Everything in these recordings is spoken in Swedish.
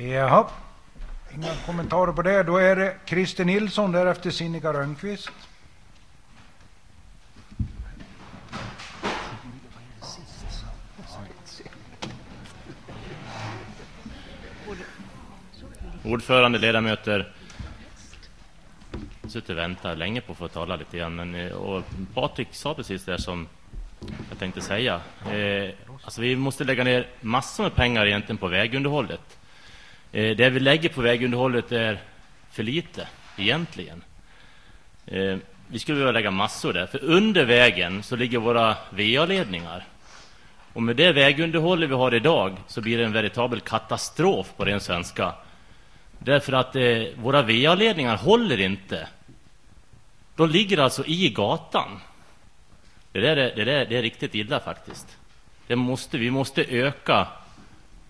Jaha, inga kommentarer på det. Då är det Christer Nilsson, därefter Sinikka Rönnqvist. Ordförande, ledamöter. Jag suttit och väntat länge på att få tala lite grann. Men, eh, och Patrik sa precis det som jag tänkte säga. Eh, alltså vi måste lägga ner massor med pengar egentligen på vägunderhållet. Eh, det vi lägger på vägunderhållet är för lite egentligen. Eh, vi skulle behöva lägga massor där. För under vägen så ligger våra VA-ledningar. Och med det vägunderhållet vi har idag så blir det en veritabel katastrof på ren svenska. Därför att eh, våra VA-ledningar håller inte. De ligger alltså i gatan. Det, där är, det, där, det är riktigt illa faktiskt. Det måste, vi måste öka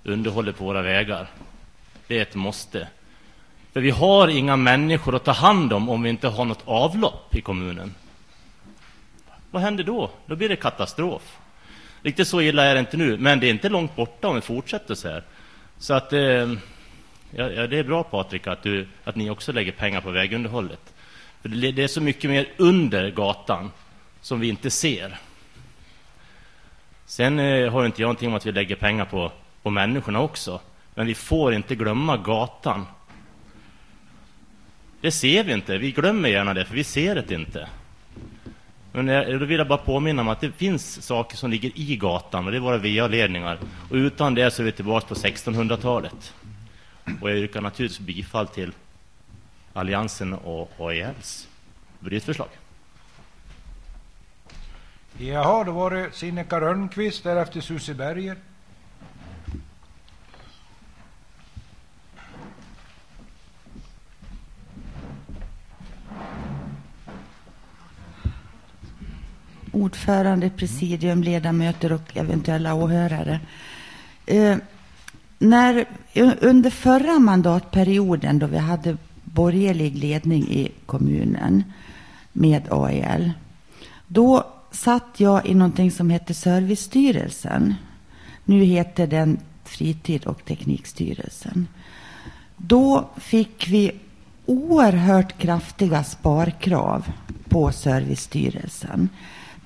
underhållet på våra vägar. Det är ett måste. För vi har inga människor att ta hand om om vi inte har något avlopp i kommunen. Vad händer då? Då blir det katastrof. Riktigt så illa är det inte nu, men det är inte långt borta om vi fortsätter så här. Så att, eh, ja, det är bra Patrik att, du, att ni också lägger pengar på vägunderhållet. För det, är så mycket mer under gatan som vi inte ser. Sen eh, har inte jag någonting om att vi lägger pengar på, på människorna också. Men vi får inte glömma gatan. Det ser vi inte. Vi glömmer gärna det, för vi ser det inte. Men jag, då vill jag bara påminna om att det finns saker som ligger i gatan och det är våra VA-ledningar. Och utan det så är vi tillbaka på 1600-talet. Och jag yrkar naturligtvis bifall till Alliansen och AELs budgetförslag. Jaha, då var det Sinikka Rönnqvist, därefter Susie Berger. Ordförande, presidium, ledamöter och eventuella åhörare. Eh, när, under förra mandatperioden då vi hade borgerlig ledning i kommunen med AEL, då satt jag i någonting som hette Servicestyrelsen. Nu heter den Fritid och teknikstyrelsen. Då fick vi oerhört kraftiga sparkrav på Servicestyrelsen.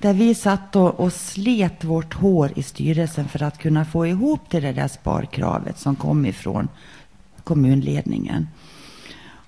Där vi satt och, och slet vårt hår i styrelsen för att kunna få ihop till det där sparkravet som kom ifrån kommunledningen.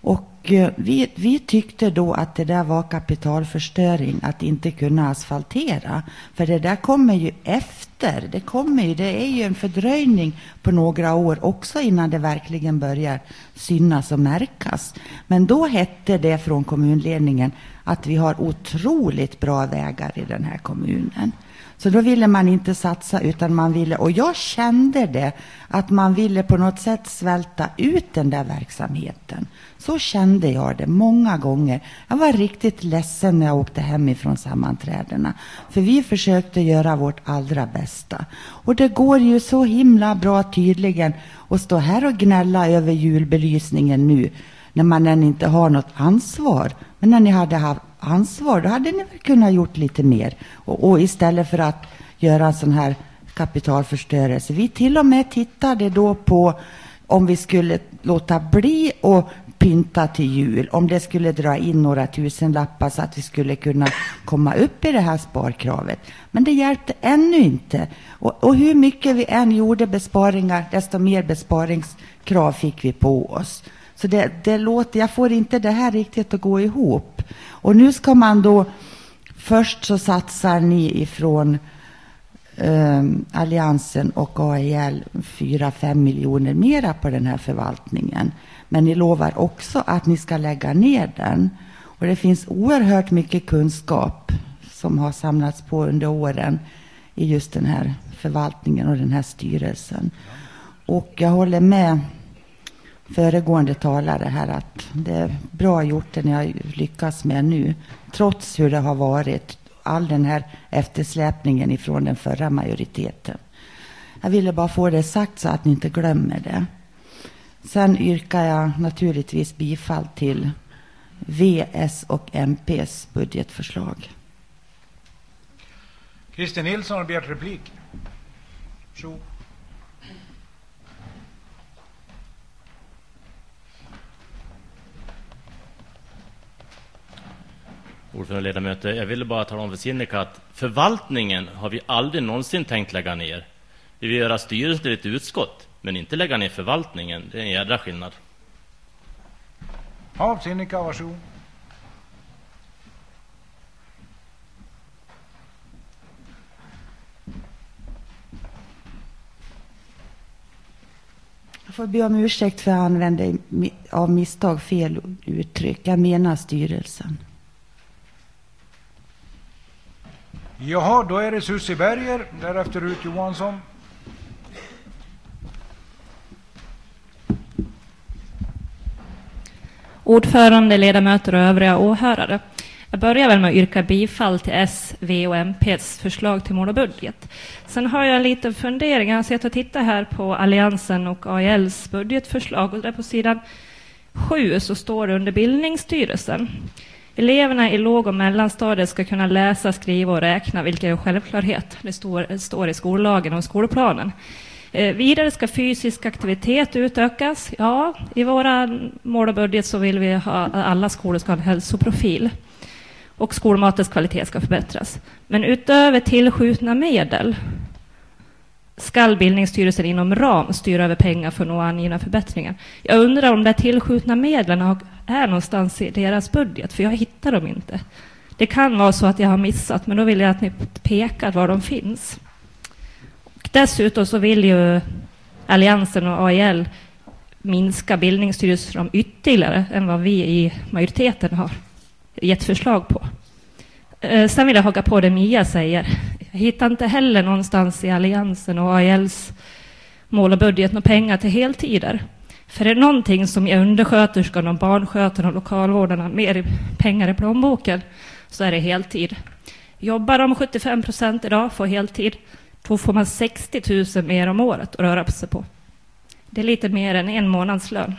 Och eh, vi, vi tyckte då att det där var kapitalförstöring att inte kunna asfaltera. För det där kommer ju efter. Det, kommer ju, det är ju en fördröjning på några år också innan det verkligen börjar synas och märkas. Men då hette det från kommunledningen att vi har otroligt bra vägar i den här kommunen. Så då ville man inte satsa utan man ville, och jag kände det, att man ville på något sätt svälta ut den där verksamheten. Så kände jag det många gånger. Jag var riktigt ledsen när jag åkte hemifrån sammanträdena. För vi försökte göra vårt allra bästa. Och det går ju så himla bra tydligen att stå här och gnälla över julbelysningen nu när man än inte har något ansvar. Men när ni hade haft ansvar, då hade ni väl kunnat gjort lite mer. Och, och istället för att göra en sån här kapitalförstörelse. Vi till och med tittade då på om vi skulle låta bli och pynta till jul, om det skulle dra in några tusenlappar så att vi skulle kunna komma upp i det här sparkravet. Men det hjälpte ännu inte. Och, och hur mycket vi än gjorde besparingar, desto mer besparingskrav fick vi på oss. Så det, det låter, jag får inte det här riktigt att gå ihop. Och nu ska man då, först så satsar ni ifrån Um, Alliansen och AEL 4-5 miljoner mera på den här förvaltningen. Men ni lovar också att ni ska lägga ner den. Och det finns oerhört mycket kunskap som har samlats på under åren i just den här förvaltningen och den här styrelsen. Och jag håller med föregående talare här att det är bra gjort det ni har lyckats med nu. Trots hur det har varit, all den här eftersläpningen ifrån den förra majoriteten. Jag ville bara få det sagt så att ni inte glömmer det. Sen yrkar jag naturligtvis bifall till VS och MPs budgetförslag. Christer Nilsson har begärt replik. Så. Ordförande och ledamöter. Jag ville bara tala om för Sinikka att förvaltningen har vi aldrig någonsin tänkt lägga ner. Vi vill göra styrelsen till ett utskott, men inte lägga ner förvaltningen. Det är en jädra skillnad. Ja, Sinikka, varsågod. Jag får be om ursäkt för att jag använde av misstag fel uttryck. Jag menar styrelsen. Jaha, då är det Susie Berger, därefter Rut Johansson. Ordförande, ledamöter och övriga åhörare. Jag börjar väl med att yrka bifall till S, V och MPs förslag till mål och budget. Sen har jag en liten fundering. Jag har sett och tittat här på Alliansen och AILs budgetförslag och där på sidan 7 så står det under bildningsstyrelsen. Eleverna i låg och mellanstadiet ska kunna läsa, skriva och räkna, vilket är en självklarhet. Det står, står i skollagen och skolplanen. Eh, vidare ska fysisk aktivitet utökas. Ja, i våra mål och budget så vill vi ha att alla skolor ska ha en hälsoprofil och skolmatens kvalitet ska förbättras. Men utöver tillskjutna medel skall bildningsstyrelsen inom ram styra över pengar för att nå angivna förbättringar. Jag undrar om de tillskjutna medlen är någonstans i deras budget, för jag hittar dem inte. Det kan vara så att jag har missat, men då vill jag att ni pekar var de finns. Och dessutom så vill ju Alliansen och AIL minska bildningsstyrelsen ytterligare än vad vi i majoriteten har gett förslag på. Eh, sen vill jag haka på det Mia säger. Jag hittar inte heller någonstans i Alliansen och AILs mål och budget några pengar till heltider. För är det någonting som ger undersköterskan och barnskötarna och lokalvårdarna mer pengar i plånboken så är det heltid. Jobbar de 75 procent idag, får heltid, då får man 60 000 mer om året att röra på sig på. Det är lite mer än en månadslön.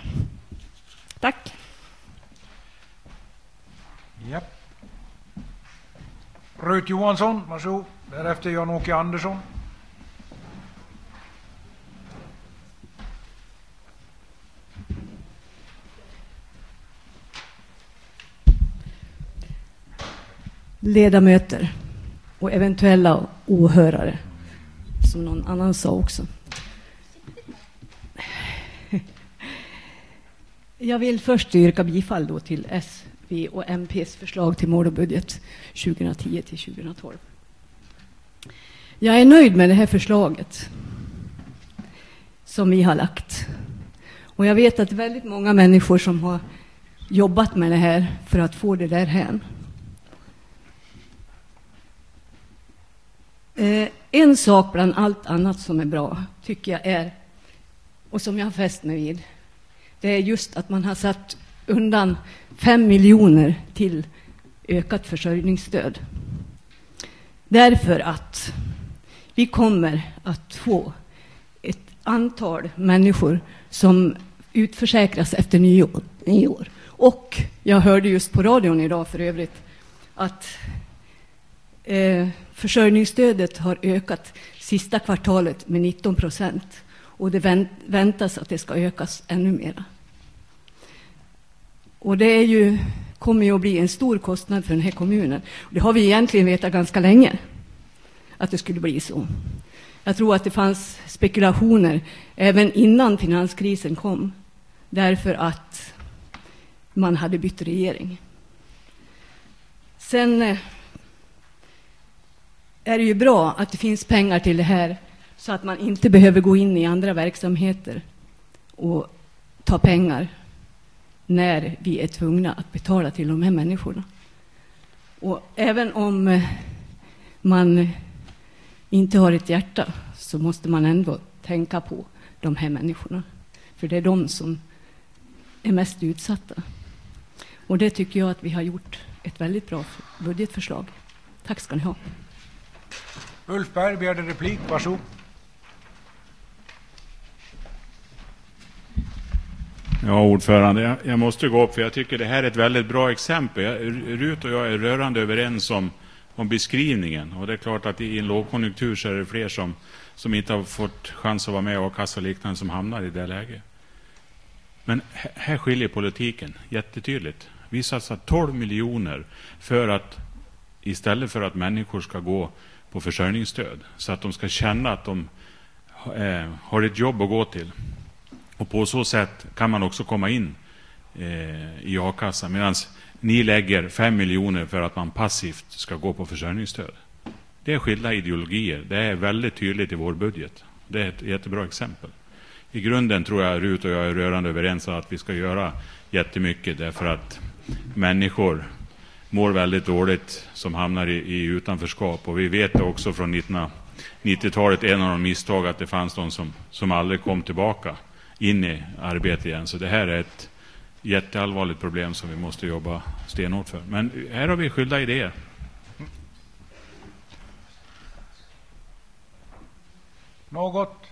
Tack. Ja. Rut Johansson, varsågod. Därefter Jan-Åke Andersson. Ledamöter och eventuella åhörare, som någon annan sa också. Jag vill först yrka bifall då till S V och MPs förslag till mål och budget 2010 till 2012. Jag är nöjd med det här förslaget som vi har lagt. Och jag vet att väldigt många människor som har jobbat med det här för att få det där hem. Eh, en sak bland allt annat som är bra, tycker jag är, och som jag har fäst mig vid, det är just att man har satt undan fem miljoner till ökat försörjningsstöd. Därför att vi kommer att få ett antal människor som utförsäkras efter nyår. nyår. Och jag hörde just på radion idag för övrigt att eh, försörjningsstödet har ökat sista kvartalet med 19 procent. Och det väntas att det ska ökas ännu mer. Och det är ju, kommer ju att bli en stor kostnad för den här kommunen. Det har vi egentligen vetat ganska länge, att det skulle bli så. Jag tror att det fanns spekulationer även innan finanskrisen kom, därför att man hade bytt regering. Sen eh, är det ju bra att det finns pengar till det här så att man inte behöver gå in i andra verksamheter och ta pengar när vi är tvungna att betala till de här människorna. Och även om eh, man inte har ett hjärta så måste man ändå tänka på de här människorna. För det är de som är mest utsatta. Och det tycker jag att vi har gjort ett väldigt bra budgetförslag. Tack ska ni ha. Ulf Berg begärde replik. Varsågod. Ja, ordförande, jag, jag, måste gå upp för jag tycker det här är ett väldigt bra exempel. Jag, Rut och jag är rörande överens om, om beskrivningen. Och det är klart att i en lågkonjunktur så är det fler som, som inte har fått chans att vara med i a-kassa och liknande som hamnar i det läget. Men här skiljer politiken jättetydligt. Vi satsar 12 miljoner för att istället för att människor ska gå på försörjningsstöd så att de ska känna att de eh, har ett jobb att gå till. Och på så sätt kan man också komma in eh, i a-kassan medan ni lägger 5 miljoner för att man passivt ska gå på försörjningsstöd. Det är skilda ideologier. Det är väldigt tydligt i vår budget. Det är ett jättebra exempel. I grunden tror jag Rut och jag är rörande överens om att vi ska göra jättemycket därför att människor mår väldigt dåligt som hamnar i, i utanförskap. Och vi vet också från 1990-talet, en av de misstag, att det fanns de som, som aldrig kom tillbaka in i arbete igen. Så det här är ett jätteallvarligt problem som vi måste jobba stenhårt för. Men här har vi skilda idéer. Något?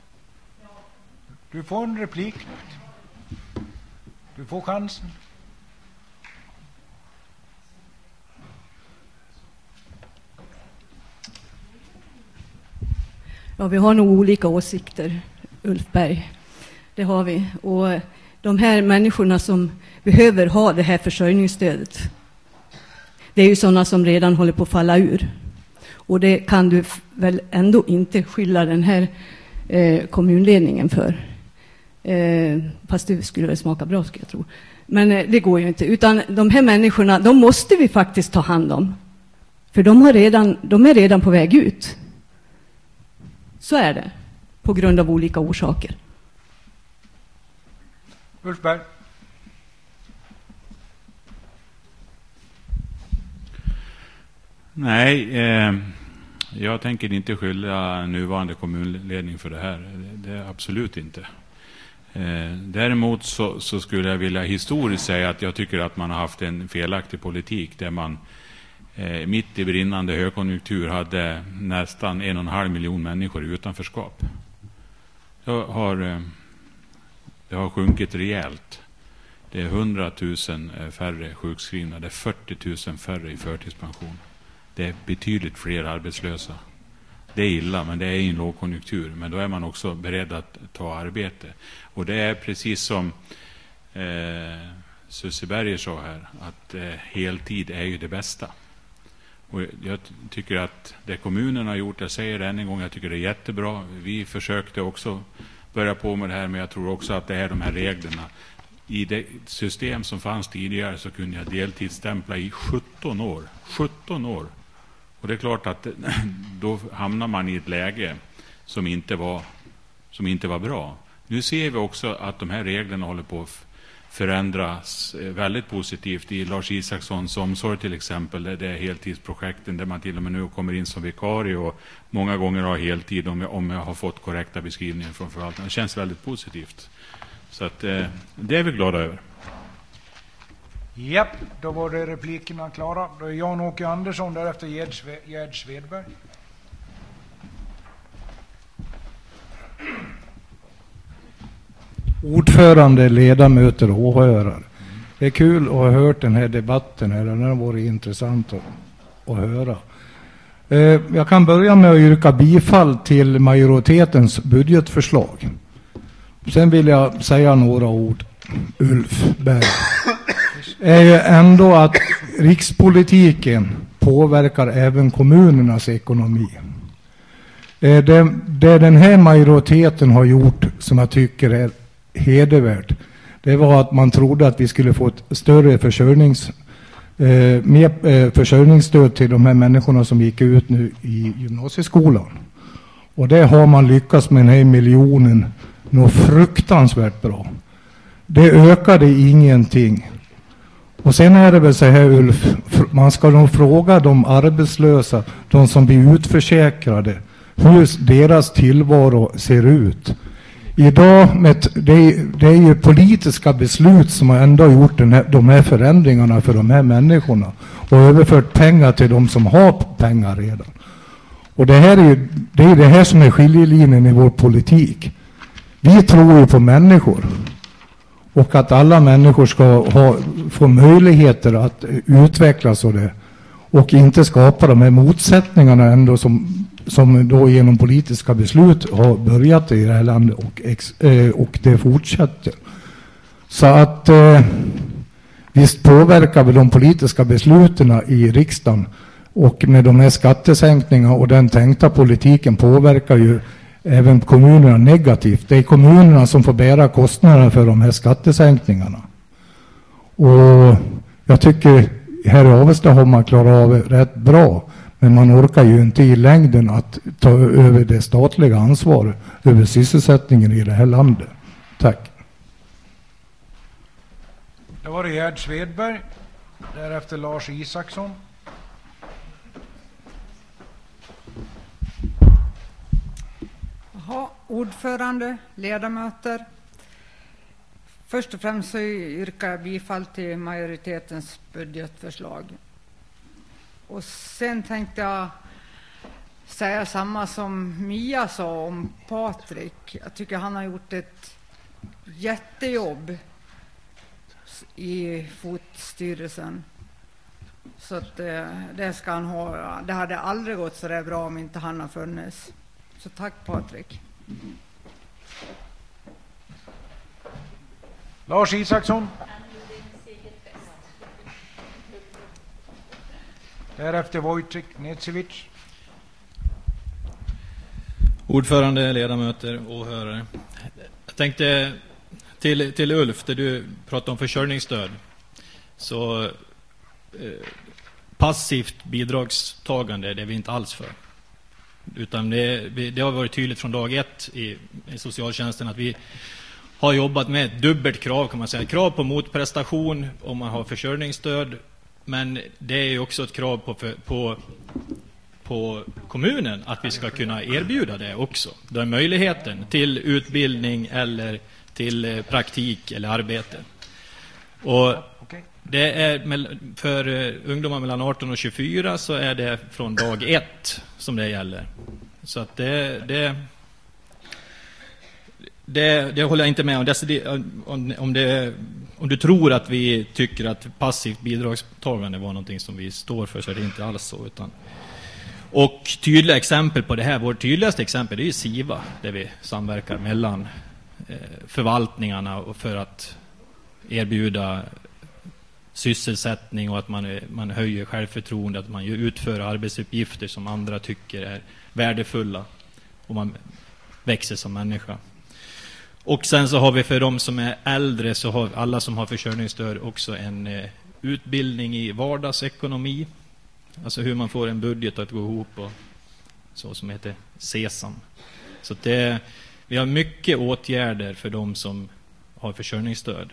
Du får en replik. Du får chansen. Ja, vi har nog olika åsikter, Ulf Berg. Det har vi. Och de här människorna som behöver ha det här försörjningsstödet, det är ju sådana som redan håller på att falla ur. Och det kan du väl ändå inte skylla den här eh, kommunledningen för. Eh, fast det skulle väl smaka bra, skulle jag tro. Men eh, det går ju inte. Utan de här människorna, de måste vi faktiskt ta hand om. För de, har redan, de är redan på väg ut. Så är det, på grund av olika orsaker. Ulf Berg. Nej, eh, jag tänker inte skylla nuvarande kommunledning för det här. Det, det absolut inte. Eh, däremot så, så, skulle jag vilja historiskt säga att jag tycker att man har haft en felaktig politik där man eh, mitt i brinnande högkonjunktur hade nästan en och en halv miljon människor i utanförskap. Det har, eh, det har sjunkit rejält. Det är 100 000 eh, färre sjukskrivna, det är 40 000 färre i förtidspension. Det är betydligt fler arbetslösa. Det är illa, men det är i en lågkonjunktur. Men då är man också beredd att ta arbete. Och det är precis som eh, Susie Berger sa här, att eh, heltid är ju det bästa. Och jag tycker att det kommunen har gjort, jag säger det än en gång, jag tycker det är jättebra. Vi försökte också börja på med det här, men jag tror också att det är de här reglerna. I det system som fanns tidigare så kunde jag deltidsstämpla i 17 år. 17 år! Och det är klart att då hamnar man i ett läge som inte var, som inte var bra. Nu ser vi också att de här reglerna håller på att förändras eh, väldigt positivt. I Lars Isakssons omsorg till exempel, det är heltidsprojekten där man till och med nu kommer in som vikarie och många gånger har heltid om jag, om jag har fått korrekta beskrivningar från förvaltningen. Det känns väldigt positivt. Så att, eh, det är vi glada över. Japp, då var det replikerna klara. Då är Jan-Åke Andersson, därefter Gerd Svedberg. Ordförande, ledamöter och åhörare. Det är kul att ha hört den här debatten. Här. Den har varit intressant att, att höra. Eh, jag kan börja med att yrka bifall till majoritetens budgetförslag. Sen vill jag säga några ord. Ulf Berg är ju ändå att rikspolitiken påverkar även kommunernas ekonomi. Eh, det, det den här majoriteten har gjort som jag tycker är hedervärt, det var att man trodde att vi skulle få ett större försörjnings, eh, mer eh, försörjningsstöd till de här människorna som gick ut nu i gymnasieskolan. Och det har man lyckats med den här miljonen nå fruktansvärt bra. Det ökade ingenting. Och sen är det väl så här Ulf, man ska nog fråga de arbetslösa, de som blir utförsäkrade, hur deras tillvaro ser ut. Idag, med, det, det är ju politiska beslut som har ändå gjort den här, de här förändringarna för de här människorna och överfört pengar till de som har pengar redan. Och det här är ju det, är det här som är skiljelinjen i vår politik. Vi tror ju på människor och att alla människor ska ha, få möjligheter att utvecklas och det och inte skapa de här motsättningarna ändå som, som då genom politiska beslut har börjat i det här landet och, ex, eh, och det fortsätter. Så att eh, visst påverkar väl de politiska besluten i riksdagen och med de här skattesänkningarna och den tänkta politiken påverkar ju även kommunerna negativt. Det är kommunerna som får bära kostnaderna för de här skattesänkningarna. Och jag tycker här i Avesta har man klarat av det rätt bra. Men man orkar ju inte i längden att ta över det statliga ansvaret över sysselsättningen i det här landet. Tack. Det var det Gerd Svedberg. Därefter Lars Isaksson. Jaha, ordförande, ledamöter. Först och främst så yrkar jag bifall till majoritetens budgetförslag. Och sen tänkte jag säga samma som Mia sa om Patrik. Jag tycker han har gjort ett jättejobb i fotstyrelsen. Så att det, det ska han ha. Det hade aldrig gått så där bra om inte han har funnits. Så tack Patrik. Lars Isaksson. Därefter Wojciech Necevic. Ordförande, ledamöter, åhörare. Jag tänkte till, till Ulf, där du pratade om försörjningsstöd. Så eh, passivt bidragstagande det är vi inte alls för. Utan det, det, har varit tydligt från dag ett i, i socialtjänsten att vi har jobbat med ett dubbelt krav kan man säga. Krav på motprestation om man har försörjningsstöd. Men det är också ett krav på, på, på kommunen att vi ska kunna erbjuda det också. Är möjligheten till utbildning eller till eh, praktik eller arbete. Och det är för eh, ungdomar mellan 18 och 24 så är det från dag ett som det gäller. Så att det, det, det, det håller jag inte med om. Det, om, om, det, om du tror att vi tycker att passivt bidragstagande var någonting som vi står för så är det inte alls så. Utan, och tydliga exempel på det här, vårt tydligaste exempel är ju SIVA, där vi samverkar mellan eh, förvaltningarna och för att erbjuda sysselsättning och att man, man höjer självförtroende. att man utför arbetsuppgifter som andra tycker är värdefulla och man växer som människa. Och sen så har vi för de som är äldre, så har alla som har försörjningsstöd också en eh, utbildning i vardagsekonomi. Alltså hur man får en budget att gå ihop och så som heter SESAM. Så det, vi har mycket åtgärder för de som har försörjningsstöd.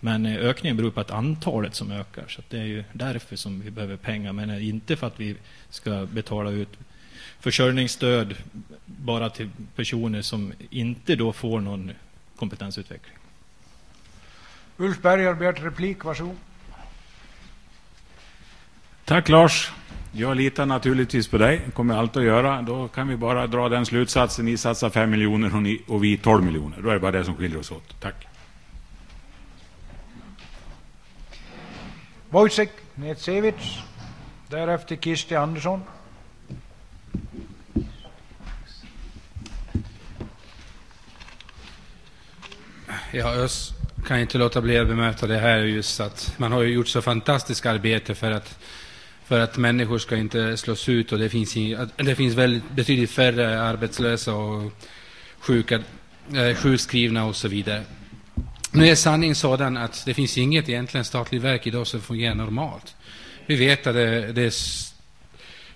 Men eh, ökningen beror på att antalet som ökar. Så det är ju därför som vi behöver pengar. Men eh, inte för att vi ska betala ut försörjningsstöd bara till personer som inte då får någon kompetensutveckling. Ulf Berg har begärt replik. Varsågod. Tack Lars. Jag litar naturligtvis på dig. Kommer alltid att göra. Då kan vi bara dra den slutsatsen. Ni satsar 5 miljoner och, ni, och vi 12 miljoner. Då är det bara det som skiljer oss åt. Tack. Wojciech Netsevic. Därefter Kirsti Andersson. Ja, jag kan inte låta bli att bemöta det här just att man har gjort så fantastiskt arbete för att, för att människor ska inte slås ut och det finns, det finns väldigt, betydligt färre arbetslösa och sjuka, eh, sjukskrivna och så vidare. Nu är sanningen sådan att det finns inget egentligen statligt verk idag som fungerar normalt. Vi vet att det, det är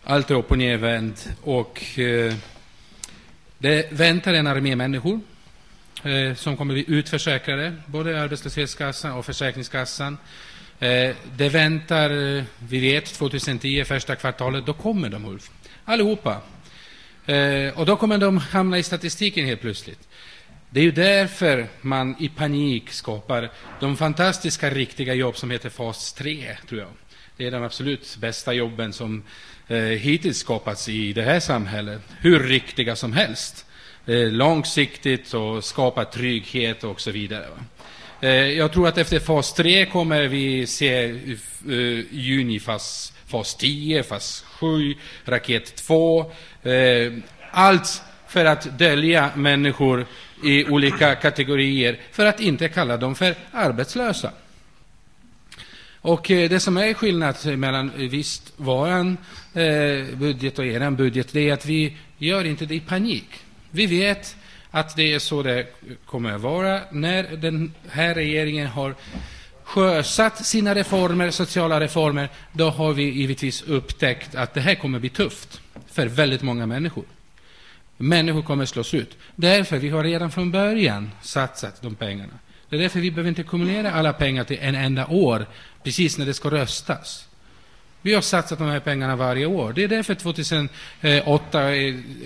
allt är upp och nervänt och eh, det väntar en armé människor eh, som kommer bli utförsäkrade, både arbetslöshetskassan och Försäkringskassan. Eh, det väntar, eh, vi vet, 2010, första kvartalet, då kommer de, Ulf. Allihopa. Eh, och då kommer de hamna i statistiken helt plötsligt. Det är ju därför man i panik skapar de fantastiska, riktiga jobb som heter fas 3, tror jag. Det är de absolut bästa jobben som eh, hittills skapats i det här samhället. Hur riktiga som helst. Eh, långsiktigt och skapa trygghet och så vidare. Eh, jag tror att efter fas 3 kommer vi se eh, juni fas, fas 10, fas 7, raket 2. Allt för att dölja människor i olika kategorier för att inte kalla dem för arbetslösa. Och det som är skillnad mellan visst våran budget och er budget, det är att vi gör inte det i panik. Vi vet att det är så det kommer att vara när den här regeringen har sjösatt sina reformer, sociala reformer, då har vi givetvis upptäckt att det här kommer bli tufft för väldigt många människor. Människor kommer att slås ut. Därför vi har redan från början satsat de pengarna. Det är därför vi behöver inte ackumulera alla pengar till en enda år, precis när det ska röstas. Vi har satsat de här pengarna varje år. Det är därför 2008 eh,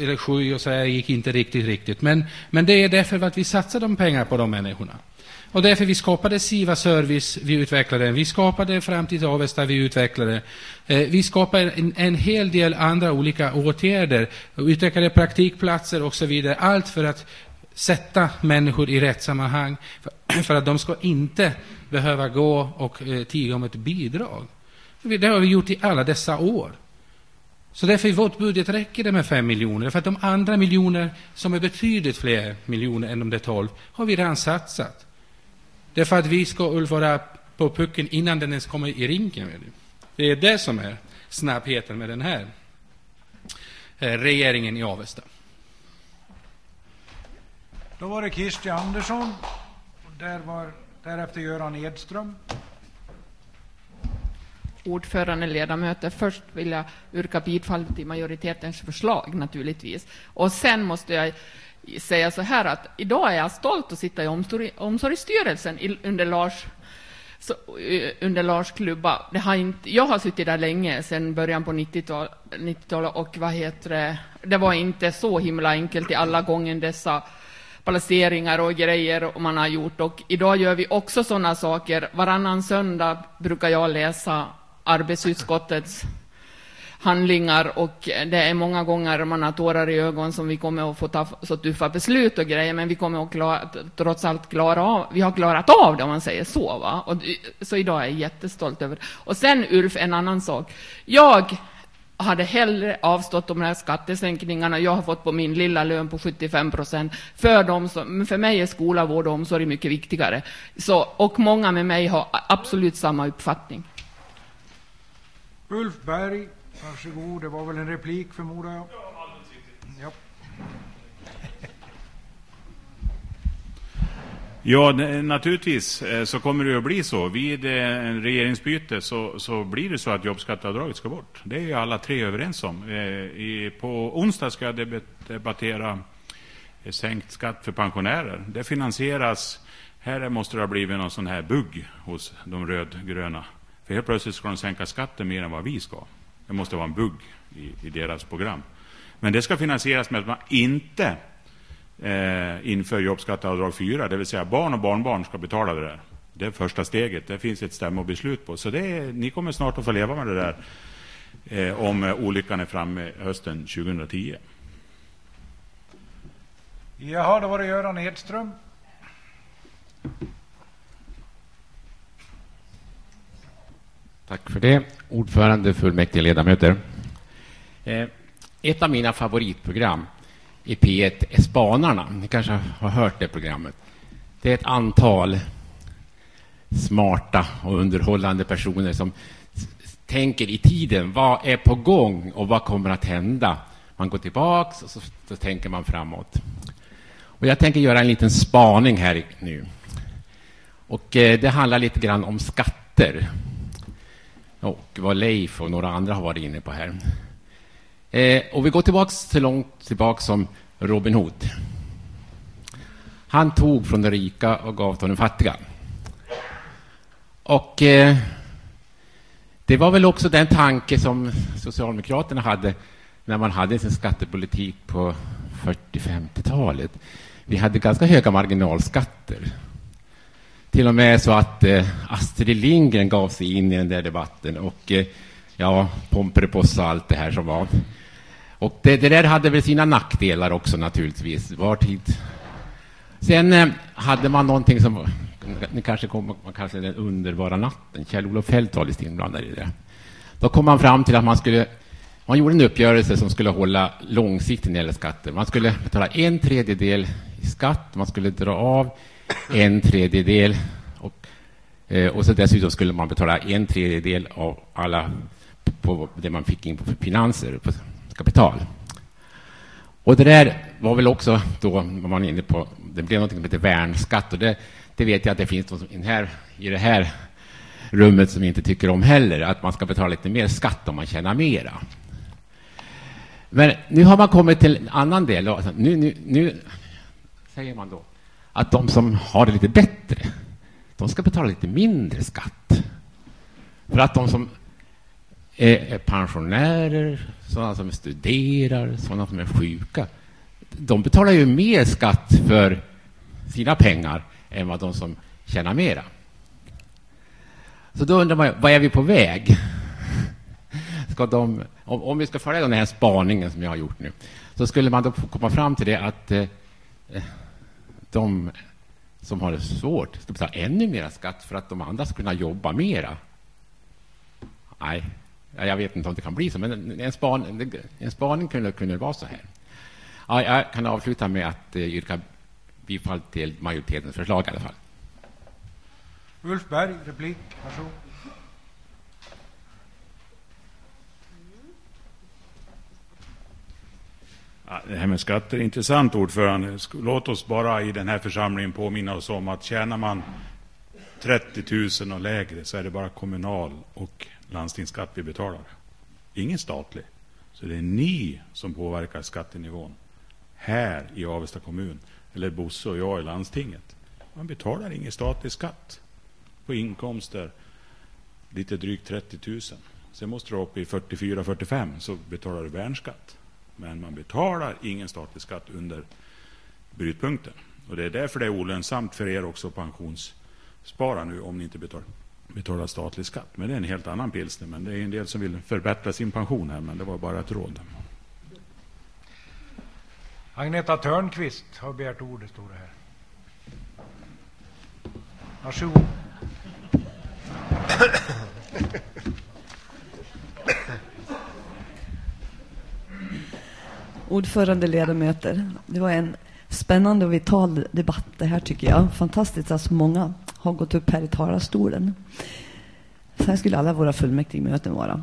eller 2007 och så här gick inte riktigt, riktigt. Men, men det är därför att vi satsar de pengar på de människorna. Och därför vi skapade Siva Service, vi utvecklade den. Vi skapade Framtid Avesta, vi utvecklade eh, Vi skapade en, en hel del andra olika åtgärder, utvecklade praktikplatser och så vidare. Allt för att sätta människor i rätt sammanhang, för, för att de ska inte behöva gå och eh, tiga om ett bidrag. Det har vi gjort i alla dessa år. Så därför i vårt budget räcker det med 5 miljoner. För att de andra miljoner, som är betydligt fler miljoner än de där 12, har vi redan satsat. Därför att vi ska Ulf vara på pucken innan den ens kommer i rinken. Det är det som är snabbheten med den här eh, regeringen i Avesta. Då var det Kirsti Andersson. Där var, därefter Göran Edström. Ordförande, ledamöter. Först vill jag yrka bifall till majoritetens förslag naturligtvis. Och sen måste jag säga så här att idag är jag stolt att sitta i omsorg, omsorgsstyrelsen under Lars så, eh, under Lars klubba. Det har inte, jag har suttit där länge, sedan början på 90-talet, 90 och vad heter det, det var inte så himla enkelt i alla gånger dessa placeringar och grejer man har gjort. Och idag gör vi också sådana saker. Varannan söndag brukar jag läsa arbetsutskottets handlingar och det är många gånger man har tårar i ögonen som vi kommer att få ta så tuffa beslut och grejer, men vi kommer att klara, trots allt klara av, vi har klarat av det om man säger så. Va? Och, så idag är jag jättestolt över Och sen Ulf, en annan sak. Jag hade hellre avstått de här skattesänkningarna jag har fått på min lilla lön på 75 procent. För, dem som, för mig är skola, vård och omsorg mycket viktigare. Så, och många med mig har absolut samma uppfattning. Ulf Berg, varsågod. Det var väl en replik förmodar jag? Ja. Ja, naturligtvis eh, så kommer det att bli så. Vid eh, en regeringsbyte så, så blir det så att jobbskatteavdraget ska bort. Det är ju alla tre överens om. Eh, på onsdag ska jag debattera sänkt skatt för pensionärer. Det finansieras, här måste det ha blivit någon sån här bugg hos de rödgröna. För helt plötsligt ska de sänka skatten mer än vad vi ska. Det måste vara en bugg i, i deras program. Men det ska finansieras med att man inte eh, inför jobbskatteavdrag 4, det vill säga barn och barnbarn ska betala det där. Det är första steget, det finns ett stämmobeslut på. Så det är, ni kommer snart att få leva med det där eh, om eh, olyckan är framme hösten 2010. Jaha, då var det Göran Edström. Tack för det. Ordförande, fullmäktige ledamöter. Eh, ett av mina favoritprogram i P1 är Spanarna. Ni kanske har hört det programmet. Det är ett antal smarta och underhållande personer som tänker i tiden. Vad är på gång och vad kommer att hända? Man går tillbaks och så, så tänker man framåt. Och jag tänker göra en liten spaning här nu. Och eh, det handlar lite grann om skatter. Och vad Leif och några andra har varit inne på här. Eh, och vi går tillbaka så långt tillbaka som Robin Hood. Han tog från de rika och gav till de fattiga. Och eh, det var väl också den tanke som Socialdemokraterna hade när man hade sin skattepolitik på 40-50-talet. Vi hade ganska höga marginalskatter. Till och med så att eh, Astrid Lindgren gav sig in i den där debatten och eh, ja, Pomperipossa och allt det här som var. Och det, det, där hade väl sina nackdelar också naturligtvis. Var tid. Sen eh, hade man någonting som, ni kanske kommer, man kanske den underbara natten, Kjell-Olof Feldt var lite inblandad i det. Då kom man fram till att man skulle, man gjorde en uppgörelse som skulle hålla långsiktigt när det gäller skatter. Man skulle betala en tredjedel i skatt, man skulle dra av en tredjedel och eh, och så dessutom skulle man betala en tredjedel av alla på det man fick in på finanser, på kapital. Och det där var väl också då, var inne på, det blev något som heter värnskatt och det, det vet jag att det finns de som, här, i det här rummet som inte tycker om heller, att man ska betala lite mer skatt om man tjänar mera. Men nu har man kommit till en annan del. Alltså, nu, nu, nu säger man då att de som har det lite bättre, de ska betala lite mindre skatt. För att de som är pensionärer, sådana som studerar, sådana som är sjuka, de betalar ju mer skatt för sina pengar än vad de som tjänar mera. Så då undrar man, vad är vi på väg? Ska de, om, om vi ska följa den här spaningen som jag har gjort nu, så skulle man då komma fram till det att eh, de som har det svårt ska betala ännu mer skatt för att de andra ska kunna jobba mera. Nej, jag vet inte om det kan bli så, men en, span, en spaning kunde, kunde vara så här. Ja, jag kan avsluta med att eh, yrka bifall till majoritetens förslag i alla fall. Ulf Berg, replik. Varsågod. Det här med skatter är intressant, ordförande. Låt oss bara i den här församlingen påminna oss om att tjänar man 30 000 och lägre så är det bara kommunal och landstingsskatt vi betalar. Ingen statlig. Så det är ni som påverkar skattenivån här i Avesta kommun, eller Bosse och jag i landstinget. Man betalar ingen statlig skatt på inkomster lite drygt 30 000. Sen måste du upp i 44-45 så betalar du värnskatt. Men man betalar ingen statlig skatt under brytpunkten. Och det är därför det är olönsamt för er också att pensionsspara nu om ni inte betalar, betalar statlig skatt. Men det är en helt annan pilsner. Men det är en del som vill förbättra sin pension här, men det var bara ett råd. Agneta Törnqvist har begärt ordet, står det här. Varsågod. Ordförande, ledamöter. Det var en spännande och vital debatt det här tycker jag. Fantastiskt att så många har gått upp här i talarstolen. Så här skulle alla våra fullmäktigemöten vara.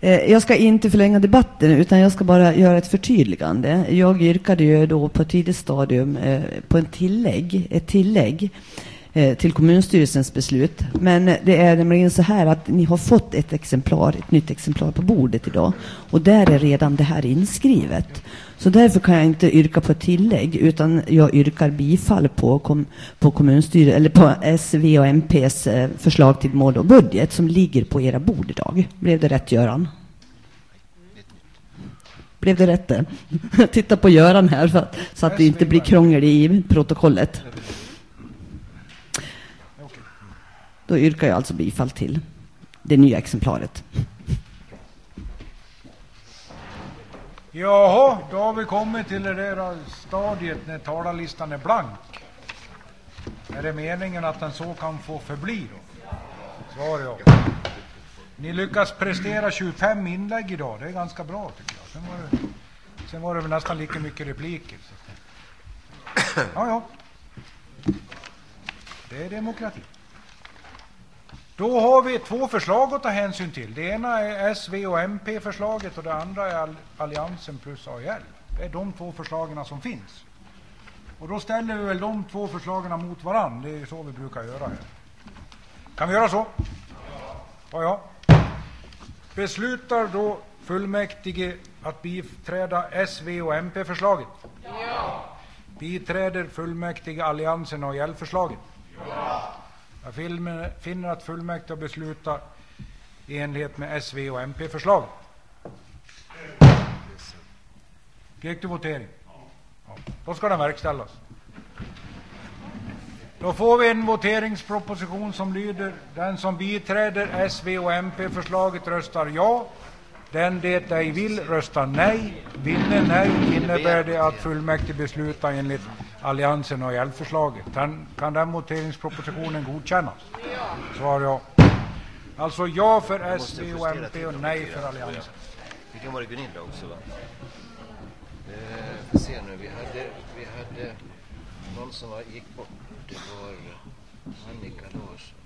Eh, jag ska inte förlänga debatten, utan jag ska bara göra ett förtydligande. Jag yrkade ju då på ett tidigt stadium eh, på en tillägg, ett tillägg Eh, till kommunstyrelsens beslut. Men det är nämligen så här att ni har fått ett exemplar, ett nytt exemplar på bordet idag. Och där är redan det här inskrivet. Så därför kan jag inte yrka på ett tillägg, utan jag yrkar bifall på, kom, på kommunstyrelsen, eller på SV och MPs eh, förslag till mål och budget som ligger på era bord idag. Blev det rätt, Göran? Blev det rätt? Titta på Göran här för att, så att det inte blir krångel i protokollet. Då yrkar jag alltså bifall till det nya exemplaret. Jaha, då har vi kommit till det där stadiet när talarlistan är blank. Är det meningen att den så kan få förbli då? Svar ja. Ni lyckas prestera 25 inlägg idag. Det är ganska bra tycker jag. Sen var det, sen var det väl nästan lika mycket repliker. Så. Ja, ja. Det är demokrati. Då har vi två förslag att ta hänsyn till. Det ena är S, V och MP-förslaget och det andra är Alliansen plus AIL. Det är de två förslagen som finns. Och då ställer vi väl de två förslagen mot varandra. Det är så vi brukar göra här. Kan vi göra så? Ja, ja. Beslutar då fullmäktige att biträda S, V och MP-förslaget? Ja. Biträder fullmäktige Alliansen och AIL-förslaget? Ja. Jag finner att fullmäktige beslutar i enlighet med SV och MP-förslag. Gick till votering? Ja. Då ska den verkställas. Då får vi en voteringsproposition som lyder Den som biträder SV och MP-förslaget röstar ja. Den det ej vill röstar nej. Vinner nej innebär det att fullmäktige beslutar enligt Alliansen och hjälpförslaget. Kan, kan den voteringspropositionen godkännas? Svar ja. Alltså ja för SD och MP och nej för Alliansen. Det kan vara Gunilla också va? Eh, se nu, vi hade, vi hade någon som var, gick bort. Det var Annika Larsson.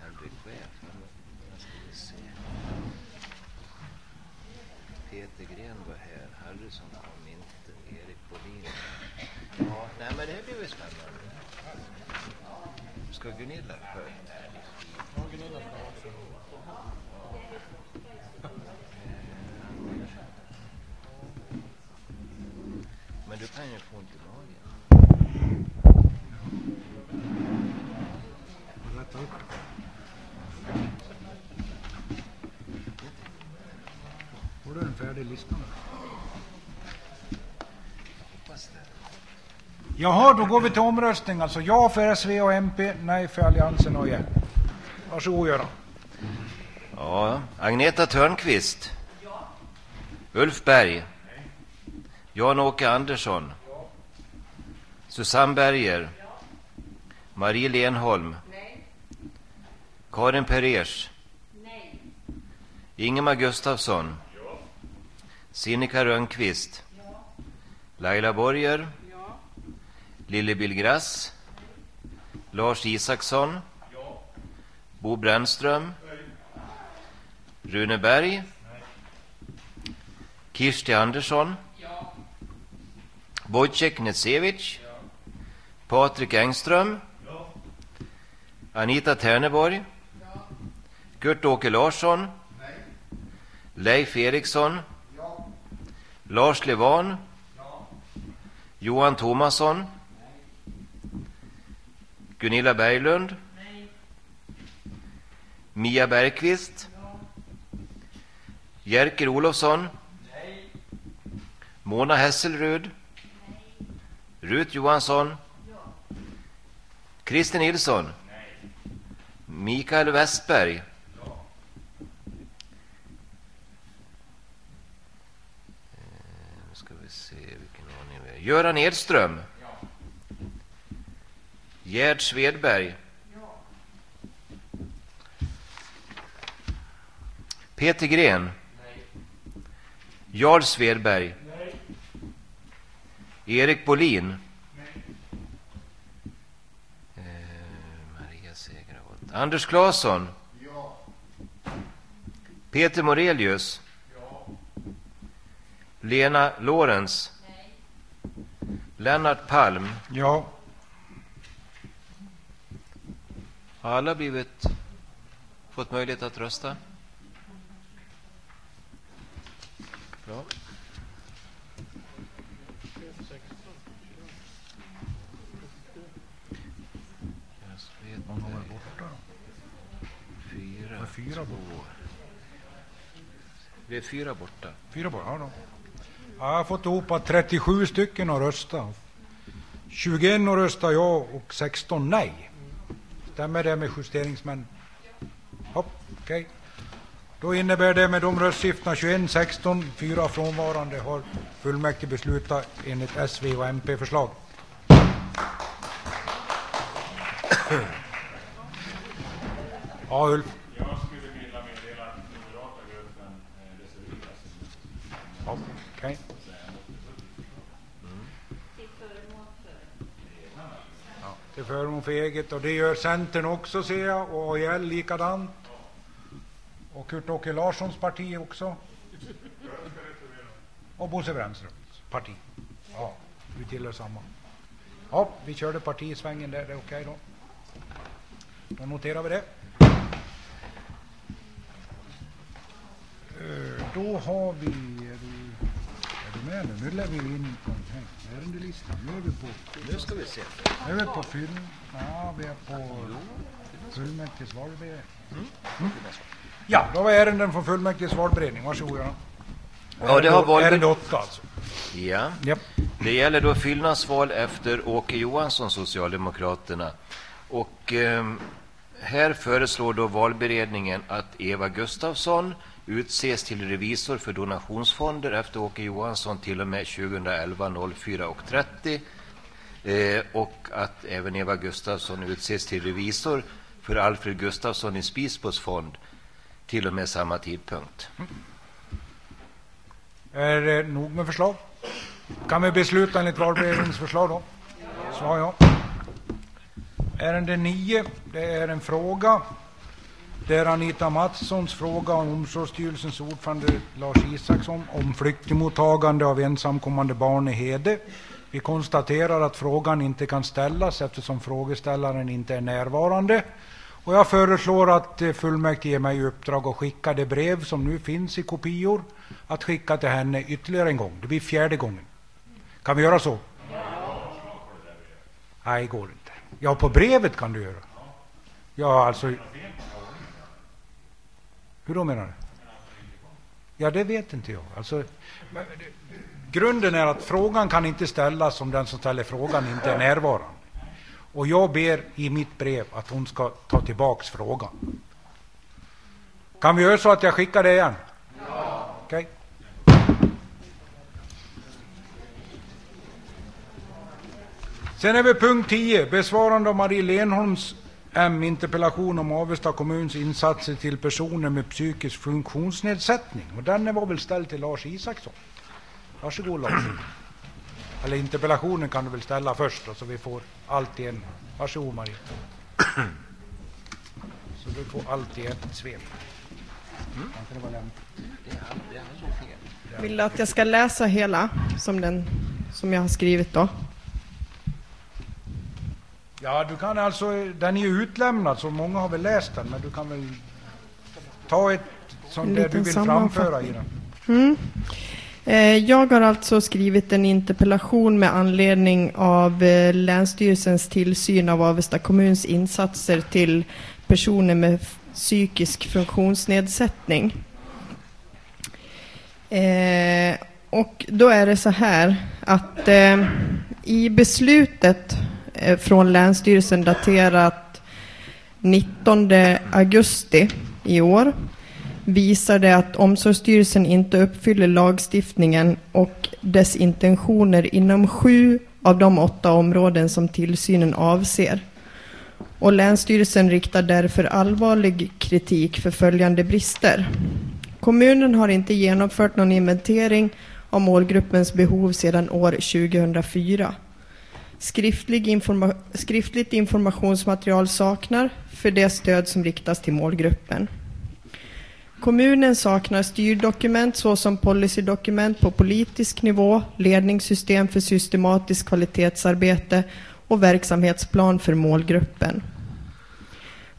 Här blir chef. Nu ska vi se. Peter Gren var här. Harrison kom inte. Erik Bolin. Ja, nej men det blir väl spännande. Ska Gunilla sköta? Men du kan ju få ont i magen. Rätta upp. Har du en färdig lista? Hoppas det. Jaha, då går vi till omröstning. Alltså ja för SV och MP, nej för Alliansen och ja. Varsågod Göran. Ja, Agneta Törnqvist. Ulf Berg. Jan-Åke Andersson. Susanne Berger. Marie Lenholm. Karin Perers. Ingemar Gustafsson. Sinikka Rönnqvist. Laila Borger. Lille Billgrass. Lars Isaksson. Bo Brännström. Rune Berg. Kirsti Andersson. Wojciech Netsevich. Patrik Engström. Anita Terneborg. Kurt-Åke Larsson. Leif Eriksson. Lars Levan. Johan Thomasson. Gunilla Berglund. Nej. Mia Bergqvist. Jerker Olofsson. Nej. Mona Hesselrud. Nej. Rut Johansson. Ja. Christer Nilsson. Nej. Mikael Westberg. Ja. Nu ska vi se vilken ordning vi är. Göran Edström. Gerd Svedberg. Peter Gren. Jarl Svedberg. Erik Bolin. Eh, Maria Segerholt. Anders Claesson. Peter Morelius. Lena Lorenz. Lennart Palm. Ja. Har alla blivit, fått möjlighet att rösta? Bra. Fyra. Borta? Det är fyra borta. Fyra borta, ja då. Ja, jag har fått ihop att 37 stycken har röstat. 21 har röstat ja och 16 nej. Stämmer det med justeringsmän? Hopp, okej. Då innebär det med de röstsiffrorna 21, 16, 4 frånvarande har fullmäktige beslutat enligt SV och MP-förslag. Ja, Ulf. Jag skulle vilja meddela att moderata gruppen eh, reserverar sig. Ja, okej. Ja, till förmån för eget och det gör Centern också ser jag och AIL likadant. Och Kurt-Åke Larssons parti också. Och Bosse Brännströms parti. Ja, vi tillhör samma. Ja, vi körde partisvängen där, det är okej då. Då noterar vi det. Eh, då har vi... Med nu? Nu lär vi in här, ärendelistan. Nu är vi på... Nu ska vi se. Nu är vi på fyll... Ja, vi är på fullmäktiges valberedning. Mm. Ja, då var ärenden från fullmäktiges valberedning. Varsågod Göran. Ja, det har valbe- Ärende åtta alltså. Ja. Japp. Det gäller då fyllnadsval efter Åke Johansson, Socialdemokraterna. Och ehm, här föreslår då valberedningen att Eva Gustafsson utses till revisor för donationsfonder efter Åke Johansson till och med 2011 04 och 30. Eh, och att även Eva Gustafsson utses till revisor för Alfred Gustafsson i Spisbos fond till och med samma tidpunkt. Är det nog med förslag? Kan vi besluta enligt valberedningens förslag då? Svar ja. Ärende 9, det är en fråga. Det är Anita Mattssons fråga om Omsorgsstyrelsens ordförande Lars Isaksson om flyktingmottagande av ensamkommande barn i Hede. Vi konstaterar att frågan inte kan ställas eftersom frågeställaren inte är närvarande. Och jag föreslår att eh, fullmäktige ger mig i uppdrag att skicka det brev som nu finns i kopior, att skicka till henne ytterligare en gång. Det blir fjärde gången. Kan vi göra så? Nej, det går inte. Ja, på brevet kan du göra. Ja, alltså... Hur då menar du? Ja, det vet inte jag. Alltså, eh, grunden är att frågan kan inte ställas om den som ställer frågan inte är närvarande. Och jag ber i mitt brev att hon ska ta tillbaks frågan. Kan vi göra så att jag skickar det igen? Ja. Okay. Sen är vi punkt 10, besvarande av Marie Lenholms M interpellation om Avesta kommuns insatser till personer med psykisk funktionsnedsättning. Och den var väl ställd till Lars Isaksson. Varsågod Lars. Eller interpellationen kan du väl ställa först då, så vi får allt i en. Varsågod Marie. Så du får allt i ett svep. Mm. Vill du att jag ska läsa hela som, den, som jag har skrivit då? Ja, du kan alltså, den är utlämnad så många har väl läst den, men du kan väl ta ett som det du vill framföra i den. Mm. Eh, jag har alltså skrivit en interpellation med anledning av eh, Länsstyrelsens tillsyn av Avesta kommuns insatser till personer med psykisk funktionsnedsättning. Eh, och då är det så här att i beslutet Eh, från Länsstyrelsen daterat 19 augusti i år visar det att Omsorgsstyrelsen inte uppfyller lagstiftningen och dess intentioner inom sju av de åtta områden som tillsynen avser. Och Länsstyrelsen riktar därför allvarlig kritik för följande brister. Kommunen har inte genomfört någon inventering av målgruppens behov sedan år 2004. Skriftlig informa skriftligt informationsmaterial saknar för det stöd som riktas till målgruppen. Kommunen saknar styrdokument såsom policydokument på politisk nivå, ledningssystem för systematiskt kvalitetsarbete och verksamhetsplan för målgruppen.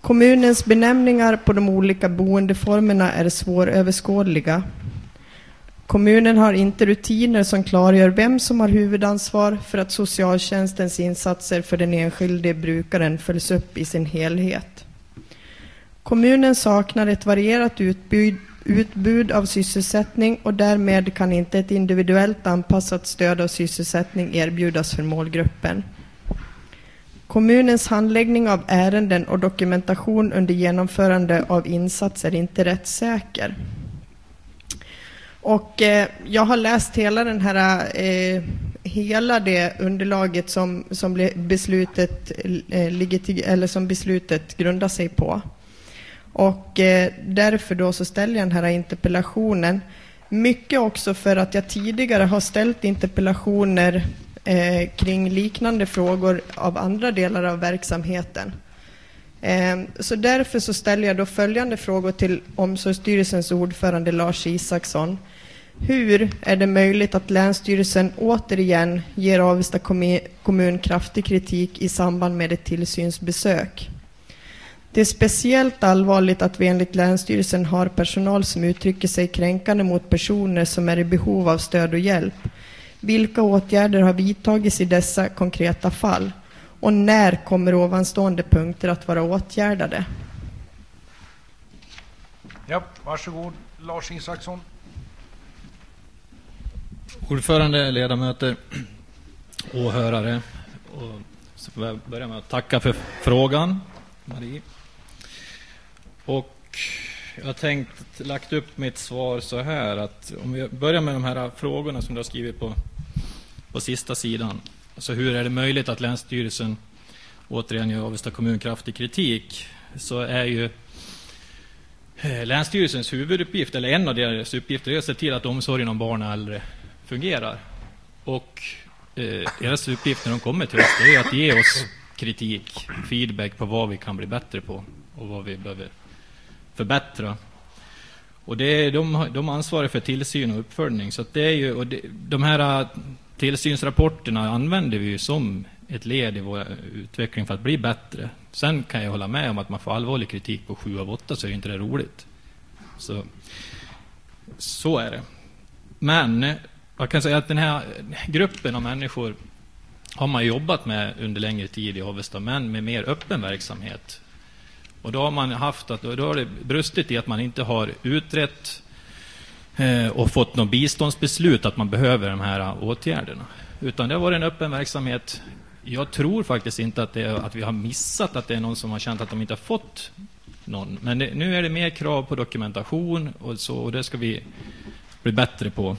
Kommunens benämningar på de olika boendeformerna är svåröverskådliga. Kommunen har inte rutiner som klargör vem som har huvudansvar för att socialtjänstens insatser för den enskilde brukaren följs upp i sin helhet. Kommunen saknar ett varierat utbud, utbud av sysselsättning och därmed kan inte ett individuellt anpassat stöd av sysselsättning erbjudas för målgruppen. Kommunens handläggning av ärenden och dokumentation under genomförande av insatser är inte rättssäker. Och eh, jag har läst hela den här eh, hela det underlaget som, som beslutet eh, ligger till, eller som beslutet grundar sig på. Och eh, därför då så ställer jag den här interpellationen. Mycket också för att jag tidigare har ställt interpellationer eh, kring liknande frågor av andra delar av verksamheten. Eh, så därför så ställer jag då följande frågor till Omsorgsstyrelsens ordförande Lars Isaksson. Hur är det möjligt att Länsstyrelsen återigen ger Avesta kommun kraftig kritik i samband med ett tillsynsbesök? Det är speciellt allvarligt att vi enligt Länsstyrelsen har personal som uttrycker sig kränkande mot personer som är i behov av stöd och hjälp. Vilka åtgärder har vidtagits i dessa konkreta fall? Och när kommer ovanstående punkter att vara åtgärdade? Ja, varsågod Lars Isaksson. Ordförande, ledamöter, åhörare. Och så får jag börja med att tacka för frågan, Marie. Och jag har tänkt lagt upp mitt svar så här att om vi börjar med de här frågorna som du har skrivit på, på sista sidan. Alltså hur är det möjligt att Länsstyrelsen återigen ger Avesta kommun kraftig kritik? Så är ju eh, Länsstyrelsens huvuduppgift, eller en av deras uppgifter, är att se till att omsorgen om barn och äldre fungerar. Och eh, deras uppgift när de kommer till oss, det är att ge oss kritik, feedback på vad vi kan bli bättre på och vad vi behöver förbättra. Och det är, de, de ansvarar för tillsyn och uppföljning. Så det är ju, och det, de här äh, tillsynsrapporterna använder vi ju som ett led i vår utveckling för att bli bättre. Sen kan jag hålla med om att man får allvarlig kritik på sju av åtta så är inte det roligt. Så, så är det. Men jag kan säga att den här gruppen av människor har man jobbat med under längre tid i Avesta, men med mer öppen verksamhet. Och då har man haft att, då har det brustit i att man inte har utrett eh, och fått något biståndsbeslut att man behöver de här åtgärderna. Utan det har varit en öppen verksamhet. Jag tror faktiskt inte att, det, att vi har missat att det är någon som har känt att de inte har fått någon. Men det, nu är det mer krav på dokumentation och så, och det ska vi bli bättre på.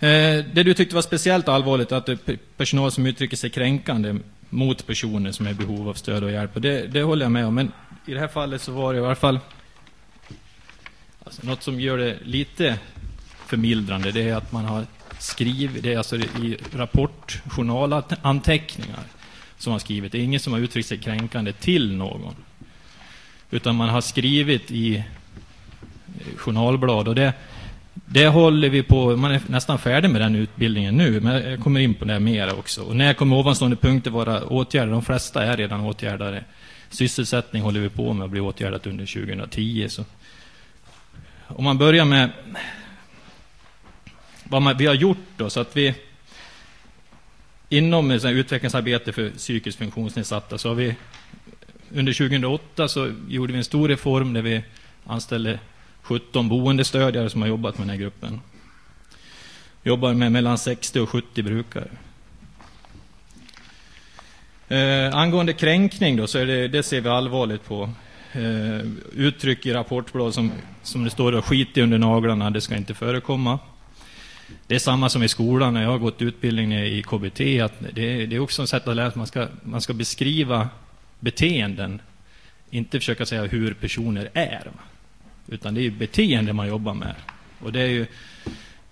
Eh, det du tyckte var speciellt allvarligt, att det är personal som uttrycker sig kränkande mot personer som är i behov av stöd och hjälp. Och det, det håller jag med om. Men i det här fallet så var det i alla fall alltså, något som gör det lite förmildrande. Det är att man har skrivit, det är alltså i rapport, journalanteckningar som har skrivit. Det är ingen som har uttryckt sig kränkande till någon. Utan man har skrivit i eh, journalblad. Och det, det håller vi på, man är nästan färdig med den utbildningen nu, men jag kommer in på det mer också. Och när kommer ovanstående punkter vara åtgärdade? De flesta är redan åtgärdade. Sysselsättning håller vi på med att bli åtgärdat under 2010. Så. Om man börjar med vad man, vi har gjort då, så att vi inom utvecklingsarbete för psykiskt funktionsnedsatta så har vi under 2008 så gjorde vi en stor reform där vi anställde 17 boendestödjare som har jobbat med den här gruppen. Jobbar med mellan 60 och 70 brukare. Eh, angående kränkning då, så är det, det ser vi allvarligt på. Eh, uttryck i rapportblad som, som det står då, skit under naglarna, det ska inte förekomma. Det är samma som i skolan när jag har gått utbildning i KBT. Att det, det är också ett sätt att lära sig. Man ska, man ska beskriva beteenden. Inte försöka säga hur personer är. Utan det är beteende man jobbar med. Och det är ju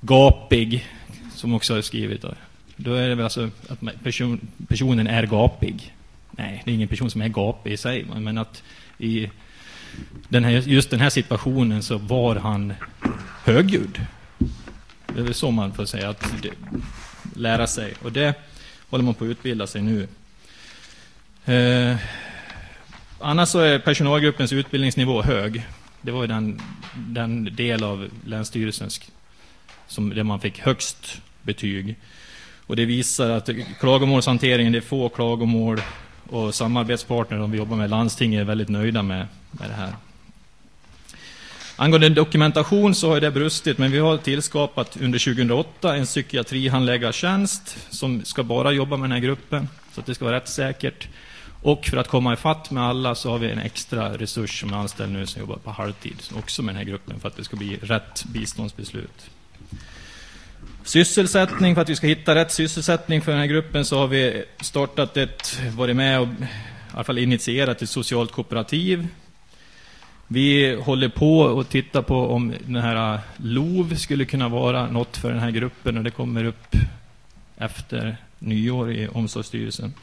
gapig, som också har skrivit. Då, då är det väl alltså att person, personen är gapig. Nej, det är ingen person som är gapig i sig. Men att i den här, just den här situationen så var han högljudd. Det är väl så man får säga, att det, lära sig. Och det håller man på att utbilda sig nu. Eh, annars så är personalgruppens utbildningsnivå hög. Det var den, den del av Länsstyrelsens som, där man fick högst betyg. Och det visar att klagomålshanteringen, det är få klagomål och samarbetspartner som vi jobbar med, landsting är väldigt nöjda med, med det här. Angående dokumentation så har det brustit, men vi har tillskapat under 2008 en psykiatrihandläggartjänst som ska bara jobba med den här gruppen, så att det ska vara rättssäkert. Och för att komma ifatt med alla så har vi en extra resurs som är anställd nu som jobbar på halvtid, också med den här gruppen, för att det ska bli rätt biståndsbeslut. Sysselsättning, för att vi ska hitta rätt sysselsättning för den här gruppen så har vi startat ett, varit med och i alla fall initierat ett socialt kooperativ vi håller på och tittar på om den här LOV skulle kunna vara något för den här gruppen och det kommer upp efter nyår i Omsorgsstyrelsen.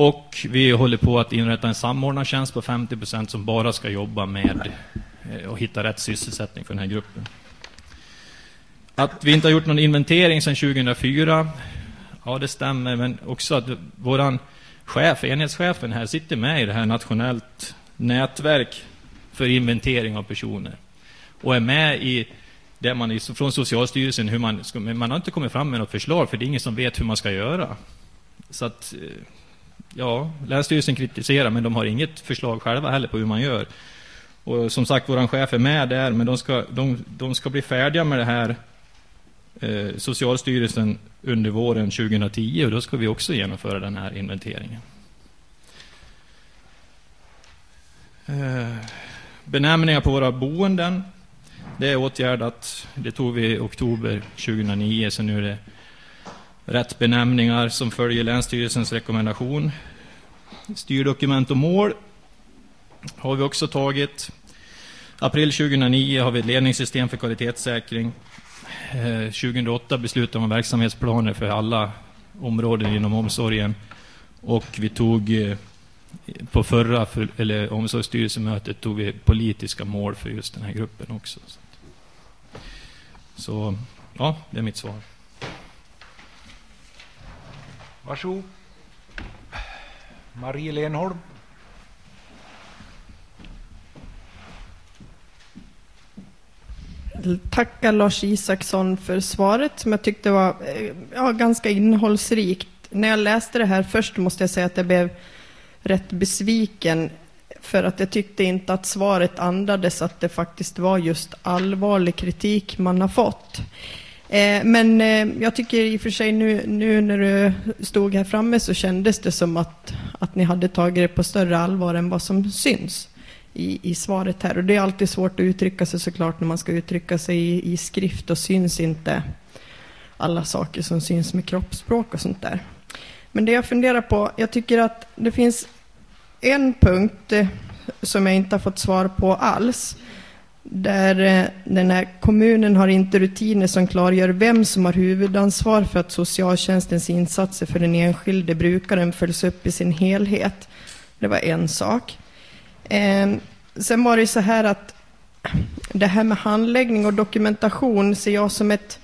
Och vi håller på att inrätta en samordnartjänst på 50 procent som bara ska jobba med eh, att hitta rätt sysselsättning för den här gruppen. Att vi inte har gjort någon inventering sedan 2004, ja det stämmer, men också att våran chef, enhetschefen här, sitter med i det här nationellt nätverk för inventering av personer. Och är med i det man från Socialstyrelsen, hur man, ska, men man har inte kommit fram med något förslag, för det är ingen som vet hur man ska göra. Så att, eh, ja, Länsstyrelsen kritiserar, men de har inget förslag själva heller på hur man gör. Och som sagt, vår chef är med där, men de ska, de, de ska bli färdiga med det här eh, Socialstyrelsen under våren 2010 och då ska vi också genomföra den här inventeringen. Eh, benämningar på våra boenden. Det är åtgärdat. Det tog vi i oktober 2009, så nu är det rätt benämningar som följer Länsstyrelsens rekommendation. Styrdokument och mål har vi också tagit. April 2009 har vi ett ledningssystem för kvalitetssäkring. Eh, 2008 beslutade om verksamhetsplaner för alla områden inom omsorgen. Och vi tog eh, på förra för, eller omsorgsstyrelsemötet tog vi politiska mål för just den här gruppen också. Så ja, det är mitt svar. Varsågod. Marie Lenholm. tacka Lars Isaksson för svaret som jag tyckte var eh, ja, ganska innehållsrikt. När jag läste det här först måste jag säga att jag blev rätt besviken för att jag tyckte inte att svaret andades att det faktiskt var just allvarlig kritik man har fått. Eh, men eh, jag tycker i och för sig nu, nu när du stod här framme så kändes det som att, att ni hade tagit det på större allvar än vad som syns i, i svaret här. Och det är alltid svårt att uttrycka sig såklart när man ska uttrycka sig i, i skrift och syns inte alla saker som syns med kroppsspråk och sånt där. Men det jag funderar på, jag tycker att det finns en punkt eh, som jag inte har fått svar på alls. Där eh, den här kommunen har inte rutiner som klargör vem som har huvudansvar för att socialtjänstens insatser för den enskilde brukaren följs upp i sin helhet. Det var en sak. Ehm, sen var det så här att det här med handläggning och dokumentation ser jag som ett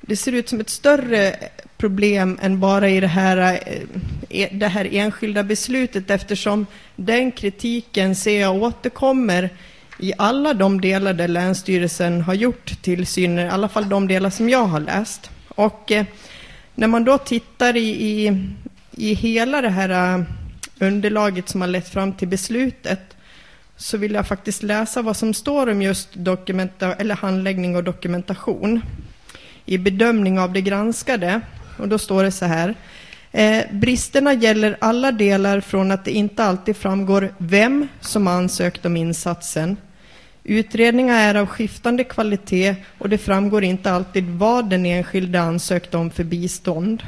det ser ut som ett större problem än bara i det här, eh, e, det här enskilda beslutet eftersom den kritiken ser jag återkommer i alla de delar där Länsstyrelsen har gjort tillsyner, i alla fall de delar som jag har läst. Och eh, när man då tittar i, i, i hela det här eh, underlaget som har lett fram till beslutet så vill jag faktiskt läsa vad som står om just dokumenta eller handläggning och dokumentation i bedömning av det granskade. Och då står det så här. Eh, bristerna gäller alla delar från att det inte alltid framgår vem som ansökt om insatsen. Utredningar är av skiftande kvalitet och det framgår inte alltid vad den enskilde ansökt om för bistånd.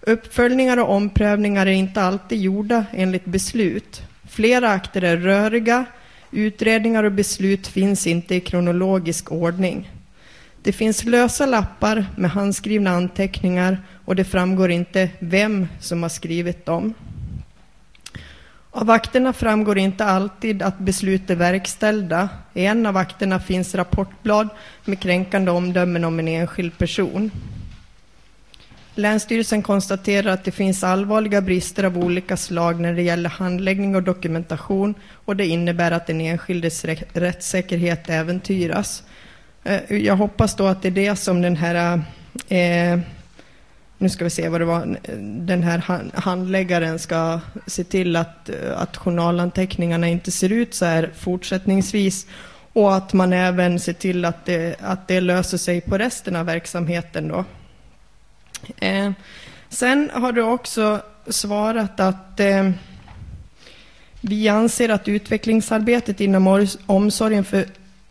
Uppföljningar och omprövningar är inte alltid gjorda enligt beslut. Flera akter är röriga. Utredningar och beslut finns inte i kronologisk ordning. Det finns lösa lappar med handskrivna anteckningar och det framgår inte vem som har skrivit dem. Av akterna framgår inte alltid att beslut är verkställda. I en av akterna finns rapportblad med kränkande omdömen om en enskild person. Länsstyrelsen konstaterar att det finns allvarliga brister av olika slag när det gäller handläggning och dokumentation och det innebär att den enskildes rättssäkerhet äventyras. Eh, jag hoppas då att det är det som den här, eh, nu ska vi se vad det var, den här handläggaren ska se till att, att journalanteckningarna inte ser ut så här fortsättningsvis och att man även ser till att det, att det löser sig på resten av verksamheten då. Eh, sen har du också svarat att eh, vi anser att utvecklingsarbetet inom omsorgen för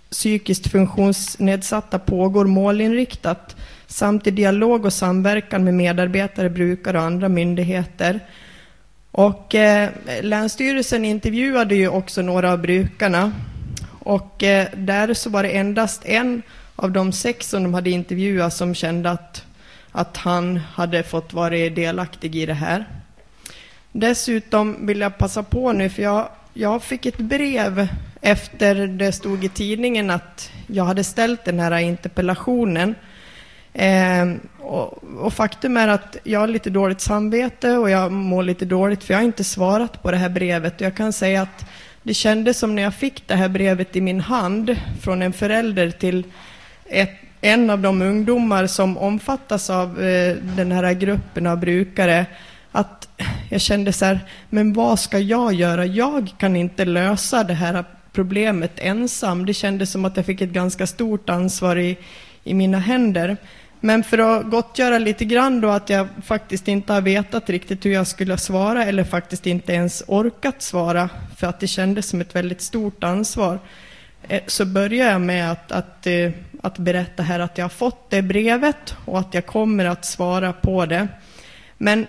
psykiskt funktionsnedsatta pågår målinriktat samt i dialog och samverkan med medarbetare, brukare och andra myndigheter. Och eh, Länsstyrelsen intervjuade ju också några av brukarna och eh, där så var det endast en av de sex som de hade intervjuat som kände att, att han hade fått vara delaktig i det här. Dessutom vill jag passa på nu, för jag, jag fick ett brev efter det stod i tidningen att jag hade ställt den här interpellationen. Eh, och, och, faktum är att jag har lite dåligt samvete och jag mår lite dåligt för jag har inte svarat på det här brevet. Och jag kan säga att det kändes som när jag fick det här brevet i min hand från en förälder till ett, en av de ungdomar som omfattas av eh, den här gruppen av brukare att jag kände så här, men vad ska jag göra? Jag kan inte lösa det här problemet ensam. Det kändes som att jag fick ett ganska stort ansvar i, i mina händer. Men för att gottgöra lite grann då att jag faktiskt inte har vetat riktigt hur jag skulle svara eller faktiskt inte ens orkat svara för att det kändes som ett väldigt stort ansvar eh, så börjar jag med att, att, eh, att berätta här att jag har fått det brevet och att jag kommer att svara på det. Men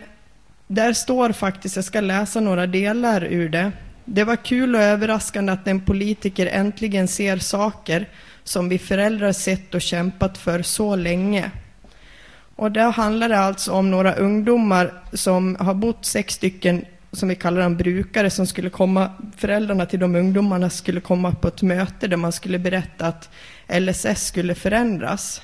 där står faktiskt, jag ska läsa några delar ur det. Det var kul och överraskande att en politiker äntligen ser saker som vi föräldrar sett och kämpat för så länge. Och där handlar det alltså om några ungdomar som har bott sex stycken, som vi kallar dem brukare, som skulle komma, föräldrarna till de ungdomarna skulle komma på ett möte där man skulle berätta att LSS skulle förändras.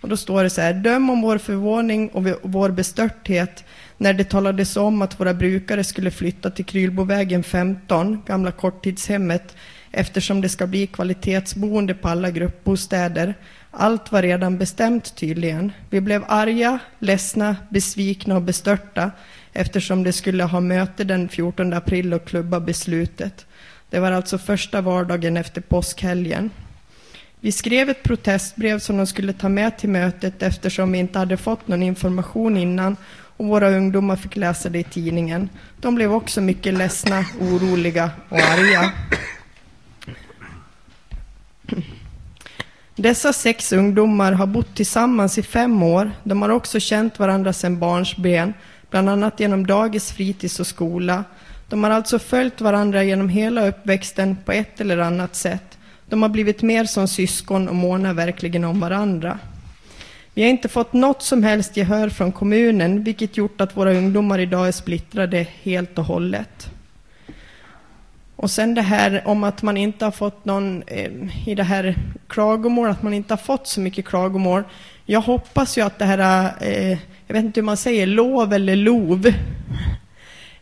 Och då står det så här, döm om vår förvåning och vår bestörthet när det talades om att våra brukare skulle flytta till Krylbovägen 15, gamla korttidshemmet, eftersom det ska bli kvalitetsboende på alla gruppbostäder. Allt var redan bestämt tydligen. Vi blev arga, ledsna, besvikna och bestörta eftersom det skulle ha möte den 14 april och klubba beslutet. Det var alltså första vardagen efter påskhelgen. Vi skrev ett protestbrev som de skulle ta med till mötet eftersom vi inte hade fått någon information innan och våra ungdomar fick läsa det i tidningen. De blev också mycket ledsna, oroliga och arga. Dessa sex ungdomar har bott tillsammans i fem år. De har också känt varandra sedan barnsben, bland annat genom dagis, fritids och skola. De har alltså följt varandra genom hela uppväxten på ett eller annat sätt. De har blivit mer som syskon och månar verkligen om varandra. Vi har inte fått något som helst gehör från kommunen, vilket gjort att våra ungdomar idag är splittrade helt och hållet. Och sen det här om att man inte har fått någon, eh, i det här klagomål, att man inte har fått så mycket klagomål. Jag hoppas ju att det här, eh, jag vet inte hur man säger, lov eller lov.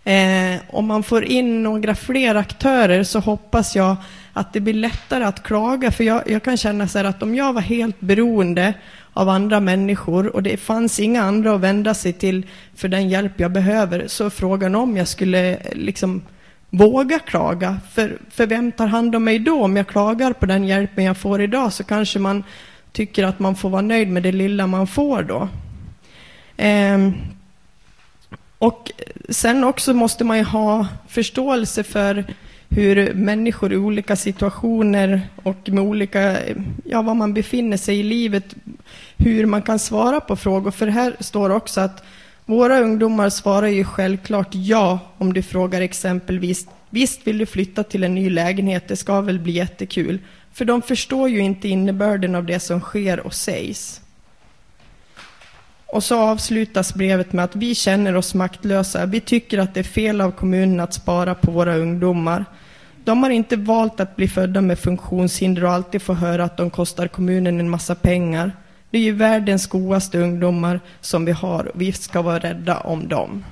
Eh, om man får in några fler aktörer så hoppas jag att det blir lättare att klaga. För jag, jag kan känna så här att om jag var helt beroende av andra människor och det fanns inga andra att vända sig till för den hjälp jag behöver, så frågan om jag skulle eh, liksom våga klaga. För, för vem tar hand om mig då? Om jag klagar på den hjälpen jag får idag så kanske man tycker att man får vara nöjd med det lilla man får då. Eh, och sen också måste man ju ha förståelse för hur människor i olika situationer och med olika, ja, var man befinner sig i livet, hur man kan svara på frågor. För här står också att våra ungdomar svarar ju självklart ja om du frågar exempelvis Visst vill du flytta till en ny lägenhet, det ska väl bli jättekul. För de förstår ju inte innebörden av det som sker och sägs. Och så avslutas brevet med att vi känner oss maktlösa. Vi tycker att det är fel av kommunen att spara på våra ungdomar. De har inte valt att bli födda med funktionshinder och alltid få höra att de kostar kommunen en massa pengar. Det är ju världens godaste ungdomar som vi har och vi ska vara rädda om dem.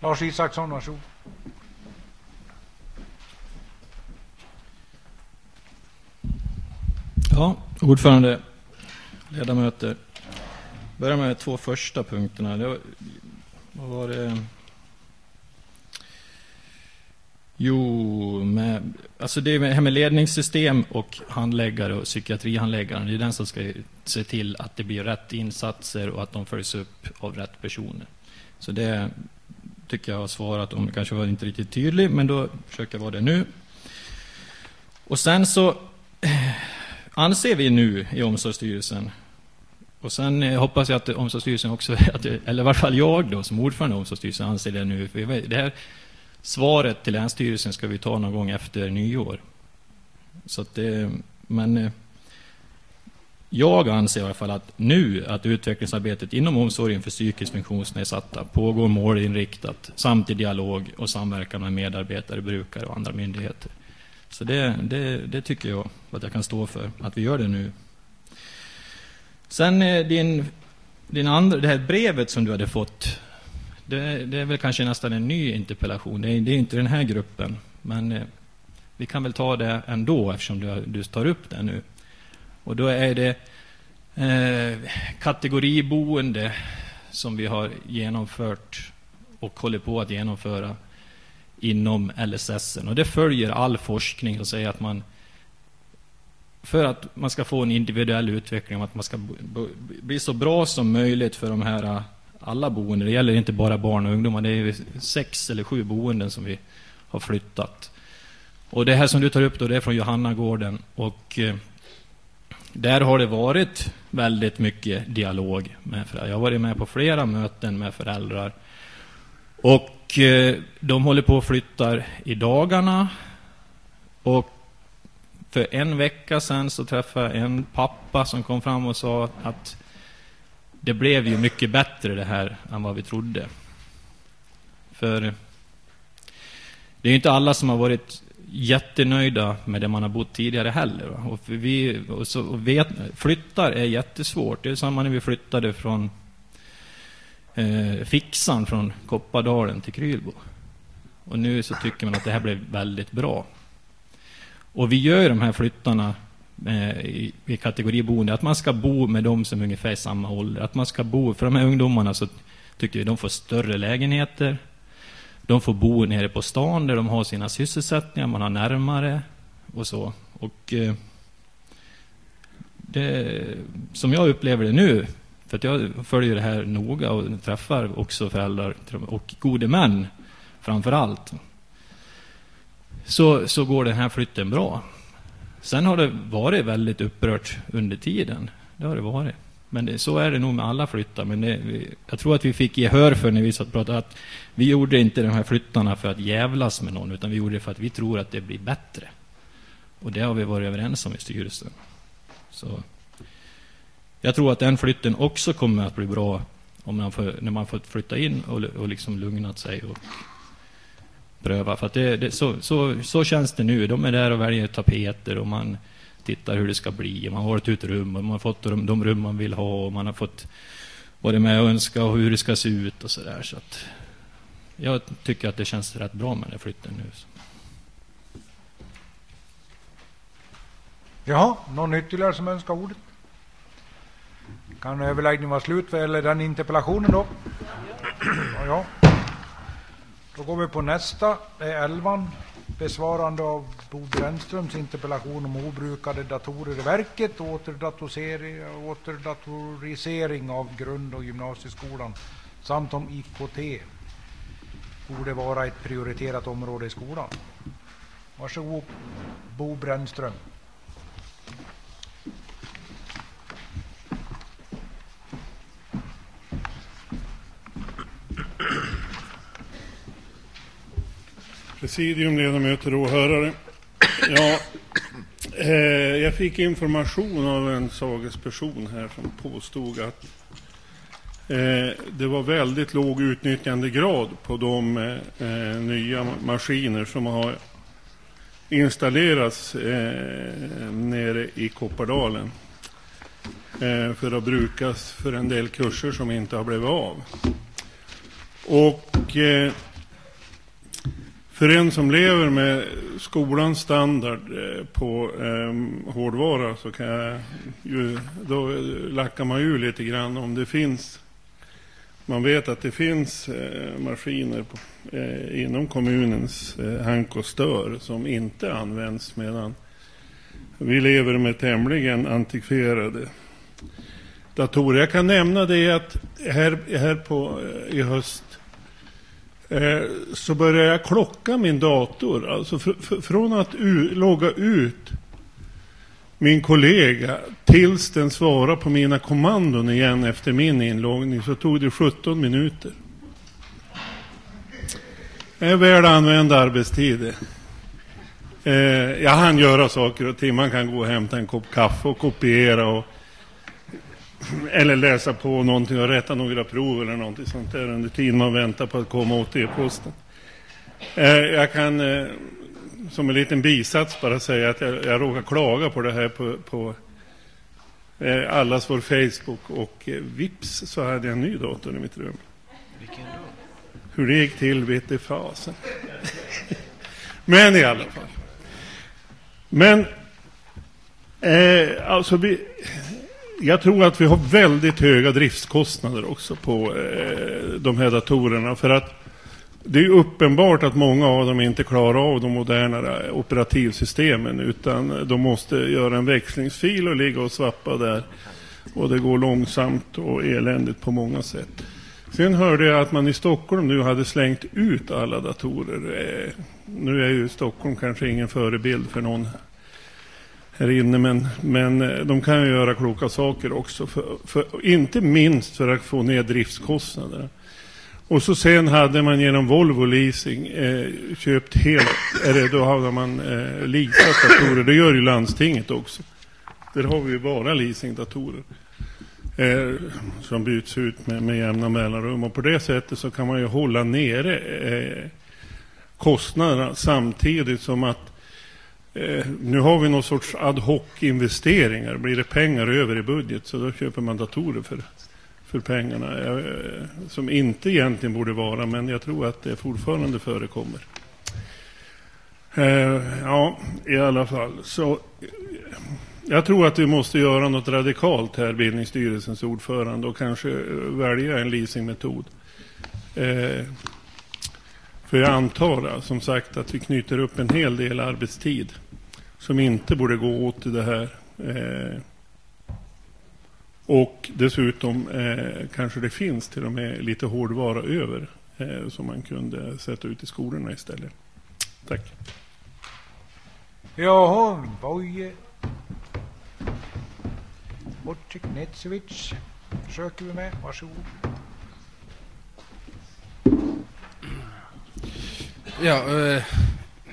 Lars Isaksson, varsågod. Ja, ordförande, ledamöter. Börjar med de två första punkterna. Det var, vad var det? Jo, med, alltså det här med ledningssystem och handläggare och psykiatrihandläggaren, det är den som ska se till att det blir rätt insatser och att de följs upp av rätt personer. Så det tycker jag har svarat om. Kanske var inte riktigt tydlig, men då försöker jag vara det nu. Och sen så eh, anser vi nu i Omsorgsstyrelsen och sen eh, hoppas jag att Omsorgsstyrelsen också, eller i varje fall jag då som ordförande i Omsorgsstyrelsen anser det nu. För det här Svaret till Länsstyrelsen ska vi ta någon gång efter nyår. Så att det, men eh, jag anser i alla fall att nu att utvecklingsarbetet inom omsorgen för psykiskt funktionsnedsatta pågår målinriktat samt i dialog och samverkan med medarbetare, brukare och andra myndigheter. Så det, det, det tycker jag att jag kan stå för, att vi gör det nu. Sen eh, din, din andra, det här brevet som du hade fått det, det, är väl kanske nästan en ny interpellation. Det är, det är inte den här gruppen. Men eh, vi kan väl ta det ändå eftersom du, du tar upp det nu. Och då är det eh, kategoriboende som vi har genomfört och håller på att genomföra inom LSS. Och det följer all forskning och säger att man för att man ska få en individuell utveckling, att man ska bli så bra som möjligt för de här alla boenden. Det gäller inte bara barn och ungdomar. Det är sex eller sju boenden som vi har flyttat. Och det här som du tar upp då, det är från Johannagården. Och eh, där har det varit väldigt mycket dialog med föräldrar. Jag har varit med på flera möten med föräldrar. Och eh, de håller på och flyttar i dagarna. Och för en vecka sedan så träffade jag en pappa som kom fram och sa att det blev ju mycket bättre det här än vad vi trodde. För det är ju inte alla som har varit jättenöjda med det man har bott tidigare heller. Va? Och vi, och så, och vet, flyttar är jättesvårt. Det är samma när vi flyttade från eh, Fixan från Koppardalen till Krylbo. Och nu så tycker man att det här blev väldigt bra. Och vi gör de här flyttarna Eh, i, i kategori boende, att man ska bo med dem som är ungefär i samma ålder. Att man ska bo, för de här ungdomarna så tycker vi de får större lägenheter. De får bo nere på stan där de har sina sysselsättningar, man har närmare och så. Och eh, det, som jag upplever det nu, för att jag följer det här noga och träffar också föräldrar och gode män framför allt. Så, så går den här flytten bra. Sen har det varit väldigt upprört under tiden. Det har det varit. Men det, så är det nog med alla flyttar. Men det, vi, jag tror att vi fick gehör för när vi satt och pratade att vi gjorde inte de här flyttarna för att jävlas med någon, utan vi gjorde det för att vi tror att det blir bättre. Och det har vi varit överens om i styrelsen. Så jag tror att den flytten också kommer att bli bra om man får, när man får flytta in och, och liksom lugnat sig och pröva. För att det, det, så, så, så känns det nu. De är där och väljer tapeter och man tittar hur det ska bli. Man har ett ut rum och man har fått de, de rum man vill ha och man har fått vara med och önska och hur det ska se ut och så där. Så att jag tycker att det känns rätt bra med den flytten nu. Jaha, någon ytterligare som önskar ordet? Kan överläggningen vara slut vad gäller den interpellationen då? Ja, ja. Då går vi på nästa. Det är elvan. Besvarande av Bo Brännströms interpellation om obrukade datorer i verket, och återdatorisering av grund och gymnasieskolan samt om IKT borde vara ett prioriterat område i skolan. Varsågod, Bo Brännström. Presidium, ledamöter och åhörare. Ja, eh, jag fick information av en sagesperson här som påstod att eh, det var väldigt låg utnyttjandegrad på de eh, eh nya maskiner som har installerats eh, nere i Koppardalen eh, för att brukas för en del kurser som inte har blivit av. Och eh, för en som lever med skolans standard eh, på eh, hårdvara så kan jag ju, då lackar man ju lite grann om det finns man vet att det finns eh, maskiner på, eh, inom kommunens eh, hank och stör som inte används medan vi lever med tämligen antikverade datorer. Jag kan nämna det att här, här på, eh, i höst Eh, så började jag klocka min dator. Alltså fr från att logga ut min kollega tills den svarade på mina kommandon igen efter min inloggning så tog det 17 minuter. Det är väl använd arbetstid. Eh, jag hann göra saker och ting. Man kan gå och hämta en kopp kaffe och kopiera och eller läsa på någonting och rätta några prov eller någonting sånt där under tiden man väntar på att komma åt e-posten. Eh, jag kan eh, som en liten bisats bara säga att jag, jag råkar klaga på det här på, på eh, allas vår Facebook och vips så hade jag en ny dator i mitt rum. Vilken då? Hur det gick till vet i fasen. Men i alla fall. Men eh, alltså vi, jag tror att vi har väldigt höga driftskostnader också på eh, de här datorerna. För att det är uppenbart att många av dem inte klarar av de moderna operativsystemen. Utan de måste göra en växlingsfil och ligga och svappa där. Och det går långsamt och eländigt på många sätt. Sen hörde jag att man i Stockholm nu hade slängt ut alla datorer. Eh, nu är ju Stockholm kanske ingen förebild för någon här inne. Men, men eh, de kan ju göra kloka saker också. För, för, inte minst för att få ner driftskostnaderna. Och så sen hade man genom Volvo Leasing eh, köpt helt, eller då hade man eh, leasat datorer. Det gör ju landstinget också. Där har vi ju bara leasingdatorer. Eh, som byts ut med, med jämna mellanrum. Och på det sättet så kan man ju hålla nere eh, kostnaderna samtidigt som att eh, nu har vi någon sorts ad hoc-investeringar. Blir det pengar över i budget så då köper man datorer för, för pengarna. Eh, som inte egentligen borde vara, men jag tror att det fortfarande förekommer. Eh, ja, i alla fall. Så eh, jag tror att vi måste göra något radikalt här, bildningsstyrelsens ordförande, och kanske eh, välja en leasingmetod. Eh, för jag antar som sagt att vi knyter upp en hel del arbetstid som inte borde gå åt i det här. Eh, och dessutom eh, kanske det finns till och med lite hårdvara över eh, som man kunde sätta ut i skolorna istället. Tack. Jaha, Boje. Wojciech försöker vi med. Varsågod. Ja, eh,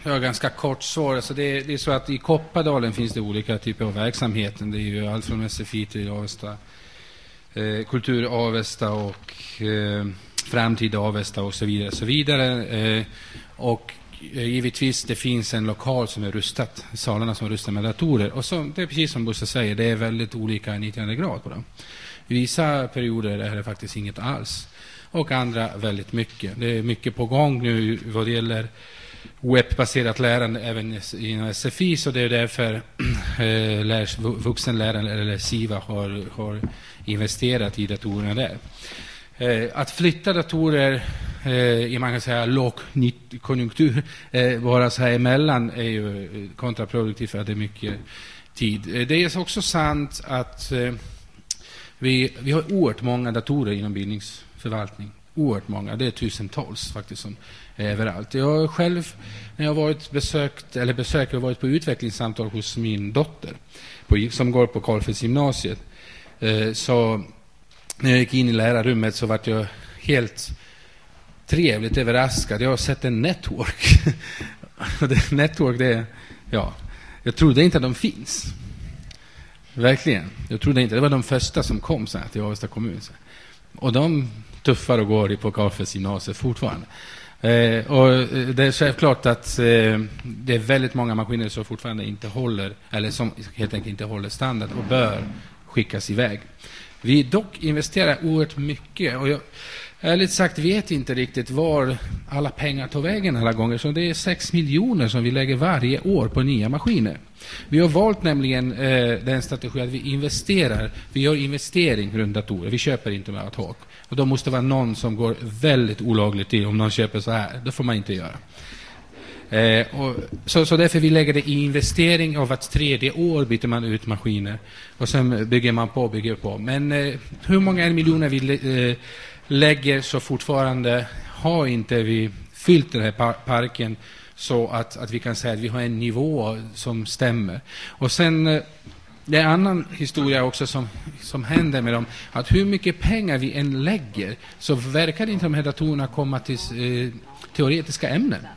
jag har ganska kort svar. Alltså det, det, är så att i Koppardalen finns det olika typer av verksamheten. Det är ju allt från SFI till Avesta, eh, Kultur Avesta och eh, Framtid Avesta och så vidare. Så vidare. Eh, och eh, givetvis det finns en lokal som är rustat, salarna som är rustade med datorer. Och så, det är precis som Bosse säger, det är väldigt olika 90 grad på dem. I vissa perioder är det faktiskt inget alls och andra väldigt mycket. Det är mycket på gång nu vad det gäller webbaserat lärande även inom SFI, så det är därför eh, vuxenlärare eller SIVA har, har investerat i datorerna där. Eh, att flytta datorer eh, i man kan säga lågkonjunktur eh, bara så här emellan är ju kontraproduktivt för att det är mycket tid. Eh, det är också sant att eh, vi, vi har oerhört många datorer inom bildnings förvaltning. Oerhört många. Det är tusentals faktiskt som är överallt. Jag har själv, när jag varit besökt, eller besökt och varit på utvecklingssamtal hos min dotter på, som går på Karlfeldts gymnasiet. Eh, så när jag gick in i lärarrummet så var jag helt trevligt överraskad. Jag har sett en network. network, det är, ja, jag trodde inte att de finns. Verkligen. Jag trodde inte. Det var de första som kom så här, till Avesta kommun. Så. Och de tuffar och går på Karlfeldts gymnasiet fortfarande. Eh, och eh, det är självklart att eh, det är väldigt många maskiner som fortfarande inte håller, eller som helt enkelt inte håller standard och bör skickas iväg. Vi dock investerar oerhört mycket och jag, ärligt sagt vet inte riktigt var alla pengar tar vägen alla gånger. Så det är 6 miljoner som vi lägger varje år på nya maskiner. Vi har valt nämligen eh, den strategin att vi investerar. Vi gör investering runt datorer. Vi köper inte med ad hoc. Och då måste det vara någon som går väldigt olagligt till om någon köper så här. Det får man inte göra. Eh, och, så, så därför vi lägger det i investering och vart tredje år byter man ut maskiner. Och sen bygger man på och bygger på. Men eh, hur många miljoner vi eh, lägger så fortfarande har inte vi fyllt den här par parken så att, att vi kan säga att vi har en nivå som stämmer. Och sen eh, det är en annan historia också som, som händer med dem. Att hur mycket pengar vi än lägger så verkar inte de här datorerna komma till eh, teoretiska ämnen.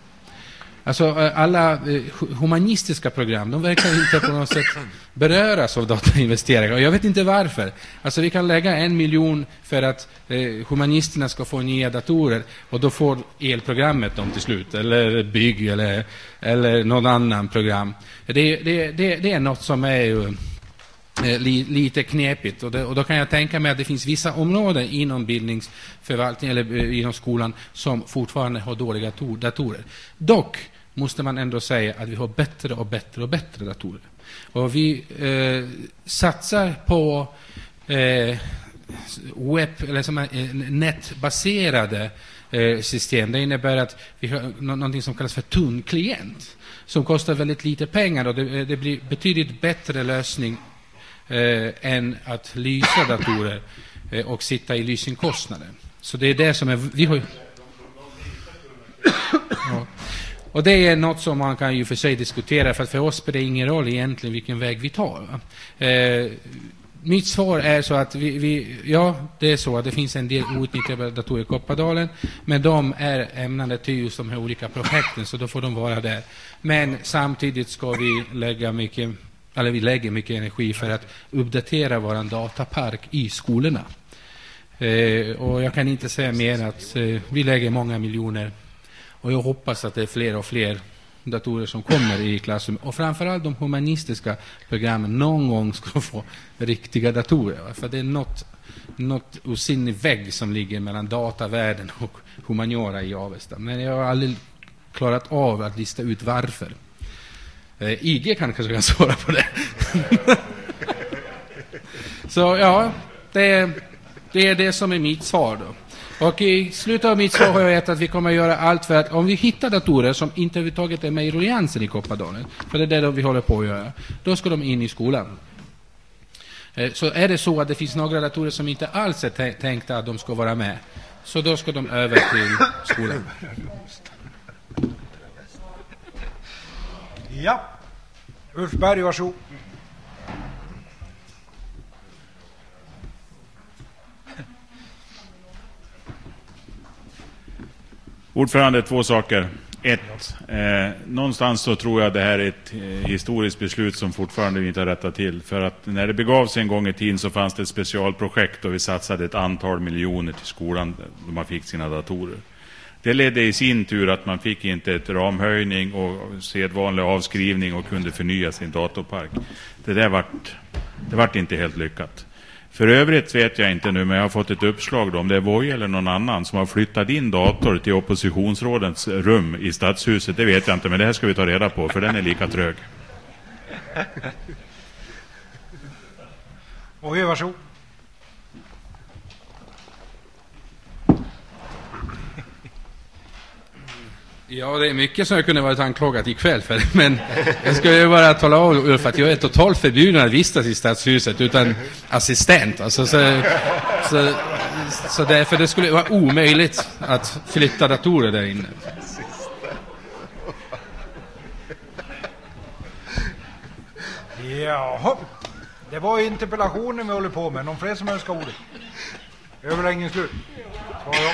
Alltså eh, alla eh, humanistiska program, de verkar inte på något sätt beröras av datainvesteringar. Och jag vet inte varför. Alltså vi kan lägga en miljon för att eh, humanisterna ska få nya datorer och då får elprogrammet dem till slut, eller bygg eller, eller någon annan program. Det, det, det, det är något som är Eh, li, lite knepigt. Och, det, och, då kan jag tänka mig att det finns vissa områden inom bildningsförvaltningen eller eh, inom skolan som fortfarande har dåliga datorer. Dock måste man ändå säga att vi har bättre och bättre och bättre datorer. Och vi eh, satsar på eh, webb, eller som är, nätbaserade eh, system. Det innebär att vi har något som kallas för tunnklient som kostar väldigt lite pengar och det, det blir betydligt bättre lösning eh, än att lysa datorer eh, och sitta i lysinkostnader. Så det är det som är... Vi har, ja. Och det är något som man kan ju för sig diskutera, för att för oss spelar det ingen roll egentligen vilken väg vi tar. Eh, mitt svar är så att vi, vi, ja, det är så att det finns en del outnyttjade datorer i Koppardalen, men de är ämnade till just de här olika projekten, så då får de vara där. Men samtidigt ska vi lägga mycket, eller vi lägger mycket energi för att uppdatera vår datapark i skolorna. Eh, och jag kan inte säga mer än att eh, vi lägger många miljoner och jag hoppas att det är fler och fler datorer som kommer i klassrummet. Och framförallt de humanistiska programmen någon gång ska få riktiga datorer. För det är något, något osynlig vägg som ligger mellan datavärlden och humaniora i Avesta. Men jag har aldrig klarat av att lista ut varför. Eh, IG kanske kan svara på det. Så ja, det, det är det som är mitt svar då. Och i slutet av mitt svar har jag gett att vi kommer att göra allt för att om vi hittar datorer som inte överhuvudtaget är med i ruljangsen i Koppardalen, för det är det vi håller på att göra, då ska de in i skolan. Eh, så är det så att det finns några datorer som inte alls är tänkta att de ska vara med, så då ska de över till skolan. Ja. Ulf Berg, varsågod. Ordförande, två saker. Ett, eh, någonstans så tror jag det här är ett eh, historiskt beslut som fortfarande vi inte har rättat till. För att när det begav sig en gång i tiden så fanns det ett specialprojekt och vi satsade ett antal miljoner till skolan då man fick sina datorer. Det ledde i sin tur att man fick inte ett ramhöjning och sedvanlig avskrivning och kunde förnya sin datorpark. Det där vart, det vart inte helt lyckat. För övrigt vet jag inte nu, men jag har fått ett uppslag då, om det är Voi eller någon annan som har flyttat in dator till oppositionsrådens rum i stadshuset. Det vet jag inte, men det här ska vi ta reda på, för den är lika trög. Voi, varsågod. Ja, det är mycket som jag kunde varit anklagad ikväll för. Men jag ska ju bara tala om Ulf att jag är totalt förbjuden att vistas i stadshuset utan assistent. Alltså, så, så, så därför det skulle vara omöjligt att flytta datorer där inne. Jaha, det var interpellationen vi håller på med. Någon fler som önskar ordet? Överläggningen slut. Så ja,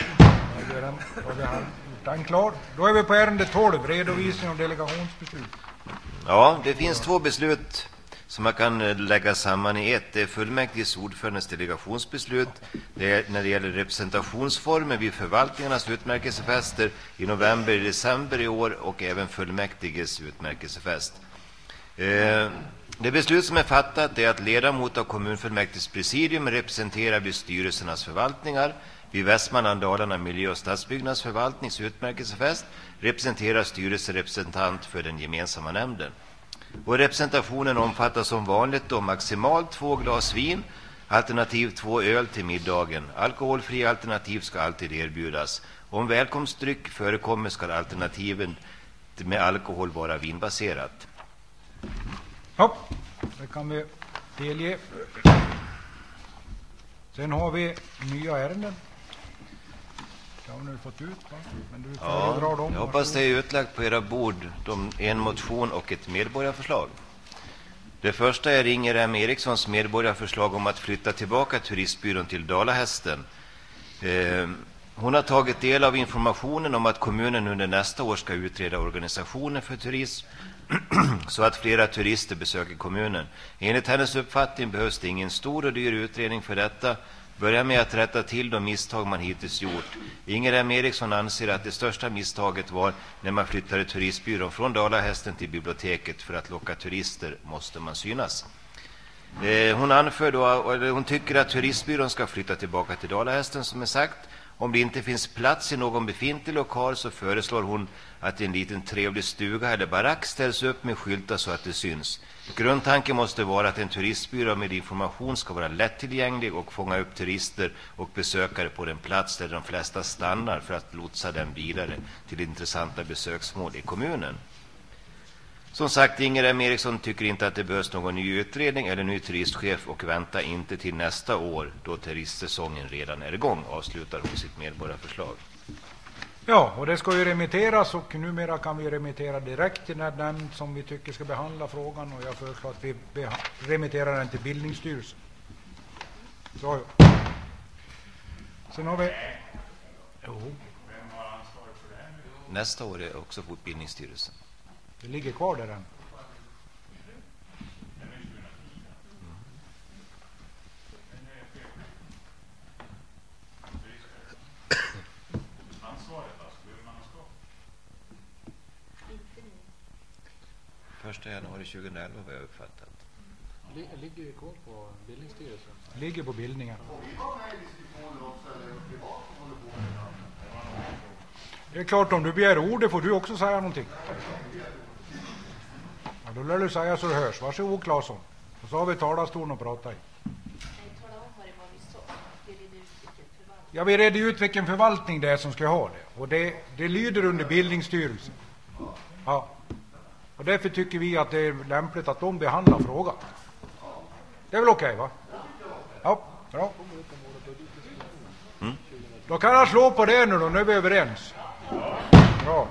jag gör. Då klar. Då är vi på ärende 12, redovisning av delegationsbeslut. Ja, det finns två beslut som man kan eh, lägga samman i ett. Det är fullmäktiges ordförandes delegationsbeslut. Det är när det gäller representationsformer vid förvaltningarnas utmärkelsefester i november och december i år och även fullmäktiges utmärkelsefest. Eh, det beslut som är fattat är att ledamot av kommunfullmäktiges presidium representerar vid styrelsernas förvaltningar. Vid Västmanland Dalarna miljö och stadsbyggnadsförvaltnings utmärkelsefest representerar styrelserepresentant för den gemensamma nämnden. Och representationen omfattar som vanligt då maximalt två glas vin, alternativ två öl till middagen. Alkoholfria alternativ ska alltid erbjudas. Om välkomstdryck förekommer ska alternativen med alkohol vara vinbaserat. Ja, det kan vi delge. Sen har vi nya ärenden. Det har ni fått ut, va? Men du föredrar Ja, dem. jag hoppas det är utlagt på era bord, de, en motion och ett medborgarförslag. Det första är Inger M. Erikssons medborgarförslag om att flytta tillbaka turistbyrån till Dalahästen. Eh, hon har tagit del av informationen om att kommunen under nästa år ska utreda organisationen för turism så att flera turister besöker kommunen. Enligt hennes uppfattning behövs det ingen stor och dyr utredning för detta. Börja med att rätta till de misstag man hittills gjort. Inger M. Eriksson anser att det största misstaget var när man flyttade turistbyrån från Dalahästen till biblioteket. För att locka turister måste man synas. Eh, hon, anför då, eh, hon tycker att turistbyrån ska flytta tillbaka till Dalahästen som är sagt. Om det inte finns plats i någon befintlig lokal så föreslår hon att en liten trevlig stuga eller barack ställs upp med skyltar så att det syns. Grundtanken måste vara att en turistbyrå med information ska vara lättillgänglig och fånga upp turister och besökare på den plats där de flesta stannar för att lotsa dem vidare till intressanta besöksmål i kommunen. Som sagt, Inger M. Eriksson tycker inte att det behövs någon ny utredning eller ny turistchef och väntar inte till nästa år då turistsäsongen redan är igång, avslutar hon sitt medborgarförslag. Ja, och det ska ju remitteras och numera kan vi remittera direkt till den nämnd som vi tycker ska behandla frågan och jag föreslår att vi remitterar den till bildningsstyrelsen. Så, ja. Sen har vi... Jo, Nästa år är också Fortbildningsstyrelsen. det ligger kvar där än. Första januari 2011 vad jag uppfattat. Ligger ju kvar på Bildningsstyrelsen. Ligger på bildningen. Det är klart, om du begär ordet får du också säga någonting. Ja, då lär du säga så det hörs. Varsågod Claesson. Och så har vi talarstolen att prata i. Ja, vi redde ut vilken förvaltning det är som ska ha det. Och det, det lyder under Bildningsstyrelsen. Ja. Och därför tycker vi att det är lämpligt att de behandlar frågan. Det är väl okej, va? Ja, bra. Då kan jag slå på det nu då, nu är vi överens. Bra.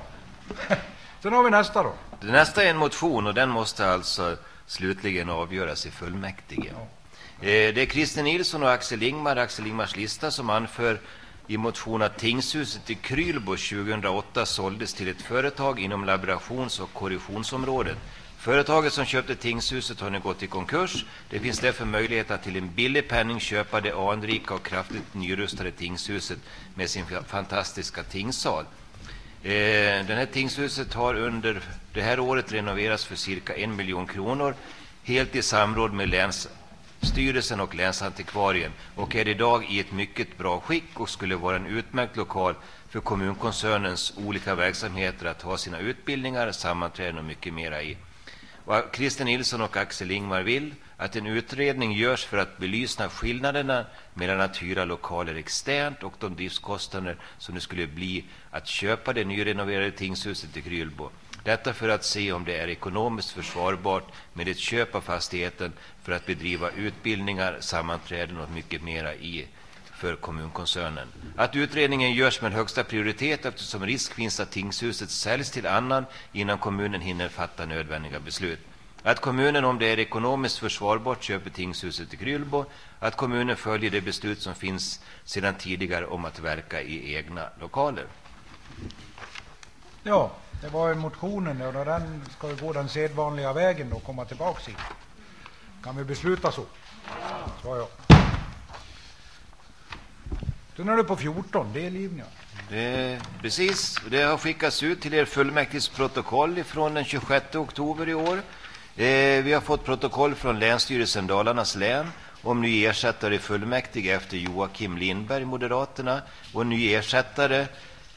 Sen har vi nästa då. Det nästa är en motion och den måste alltså slutligen avgöras i fullmäktige. Eh, Det är Christer Nilsson och Axel Ingmar, Axel Ingmars lista, som anför i motion att tingshuset i Krylbo 2008 såldes till ett företag inom laborations och korrektionsområdet. Företaget som köpte tingshuset har nu gått i konkurs. Det finns därför möjlighet att till en billig penning köpa det anrika och kraftigt nyrustade tingshuset med sin fantastiska tingssal. Eh, Det här tingshuset har under det här året renoverats för cirka en miljon kronor, helt i samråd med styrelsen och Länsantikvarien och är idag i ett mycket bra skick och skulle vara en utmärkt lokal för kommunkoncernens olika verksamheter att ha sina utbildningar, sammanträden och mycket mera i. Vad Christer Nilsson och Axel Ingmar vill att en utredning görs för att belysa skillnaderna mellan att hyra lokaler externt och de driftskostnader som det skulle bli att köpa det nyrenoverade tingshuset i Krylbo. Detta för att se om det är ekonomiskt försvarbart med ett köp av fastigheten för att bedriva utbildningar, sammanträden och mycket mera i för kommunkoncernen. Att utredningen görs med högsta prioritet eftersom risk finns att tingshuset säljs till annan innan kommunen hinner fatta nödvändiga beslut. Att kommunen, om det är ekonomiskt försvarbart, köper tingshuset i Krylbo. Att kommunen följer det beslut som finns sedan tidigare om att verka i egna lokaler. Ja, det var ju motionen och den ska ju gå den sedvanliga vägen och komma tillbaks hit. Kan vi besluta så? Så ja. Sen är du på 14, delgivningar. Det, precis, det har skickats ut till er fullmäktiges protokoll från den 26 oktober i år. Eh, vi har fått protokoll från Länsstyrelsen Dalarnas län om ny ersättare i fullmäktige efter Joakim Lindberg, Moderaterna, och ny ersättare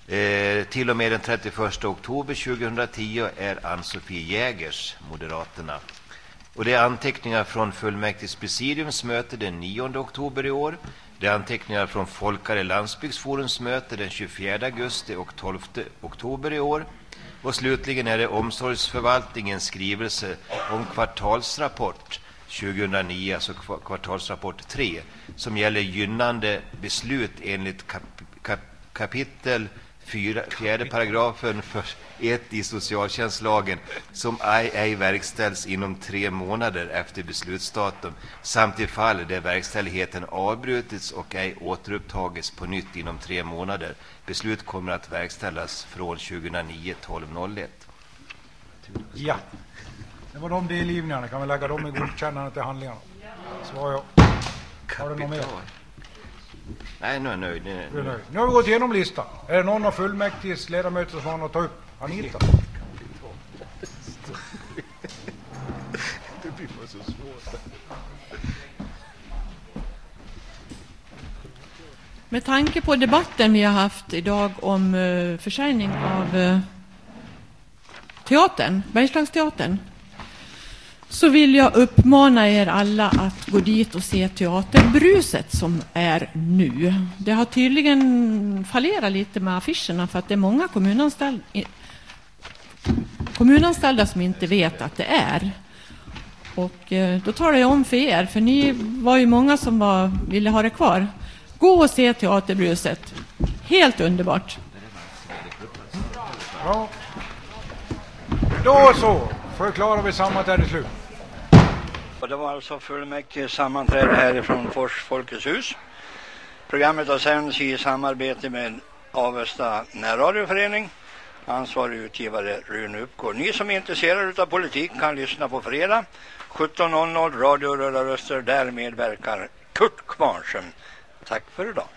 eh, till och med den 31 oktober 2010 är Ann-Sofie Jägers, Moderaterna. Och det är anteckningar från fullmäktiges presidiums möte den 9 oktober i år. Det är anteckningar från Folkare landsbygdsforums möte den 24 augusti och 12 oktober i år. Och slutligen är det omsorgsförvaltningens skrivelse om kvartalsrapport 2009, alltså kvartalsrapport 3, som gäller gynnande beslut enligt kap, kap, kapitel 4, fjärde paragrafen för ett i socialtjänstlagen som ej, ej verkställs inom tre månader efter beslutsdatum samt i fall där verkställigheten avbrutits och ej återupptagits på nytt inom tre månader. Beslut kommer att verkställas från 2009 1201. Ja. Det var de delgivningarna. Kan vi lägga dem i godkännandet till handlingarna? Svar ja. Har du något mer? Nej, nu är jag nöjd. Nu- nöjd. Nu har vi gått igenom listan. Är det någon av fullmäktiges ledamöter som har något att ta upp? Anita? Det blir bara så svårt. Med tanke på debatten vi har haft idag om uh, försäljning av uh, teatern, Bergslagsteatern, så vill jag uppmana er alla att gå dit och se teaterbruset som är nu. Det har tydligen fallerat lite med affischerna för att det är många kommunanställda, kommunanställda som inte vet att det är. Och eh, då talar jag om för er, för ni var ju många som var, ville ha det kvar. Gå och se teaterbruset. Helt underbart. Bra. Då så, förklarar vi sammanträdet slut. Och det var alltså fullmäktige sammanträde härifrån Fors Folkets hus. Programmet har sänds i samarbete med Avesta närradioförening. Ansvarig utgivare Rune Uppgård. Ni som är intresserade av politik kan lyssna på fredag 17.00 Radio Röda Röster. Där medverkar Kurt Kvarnström. Tack för idag.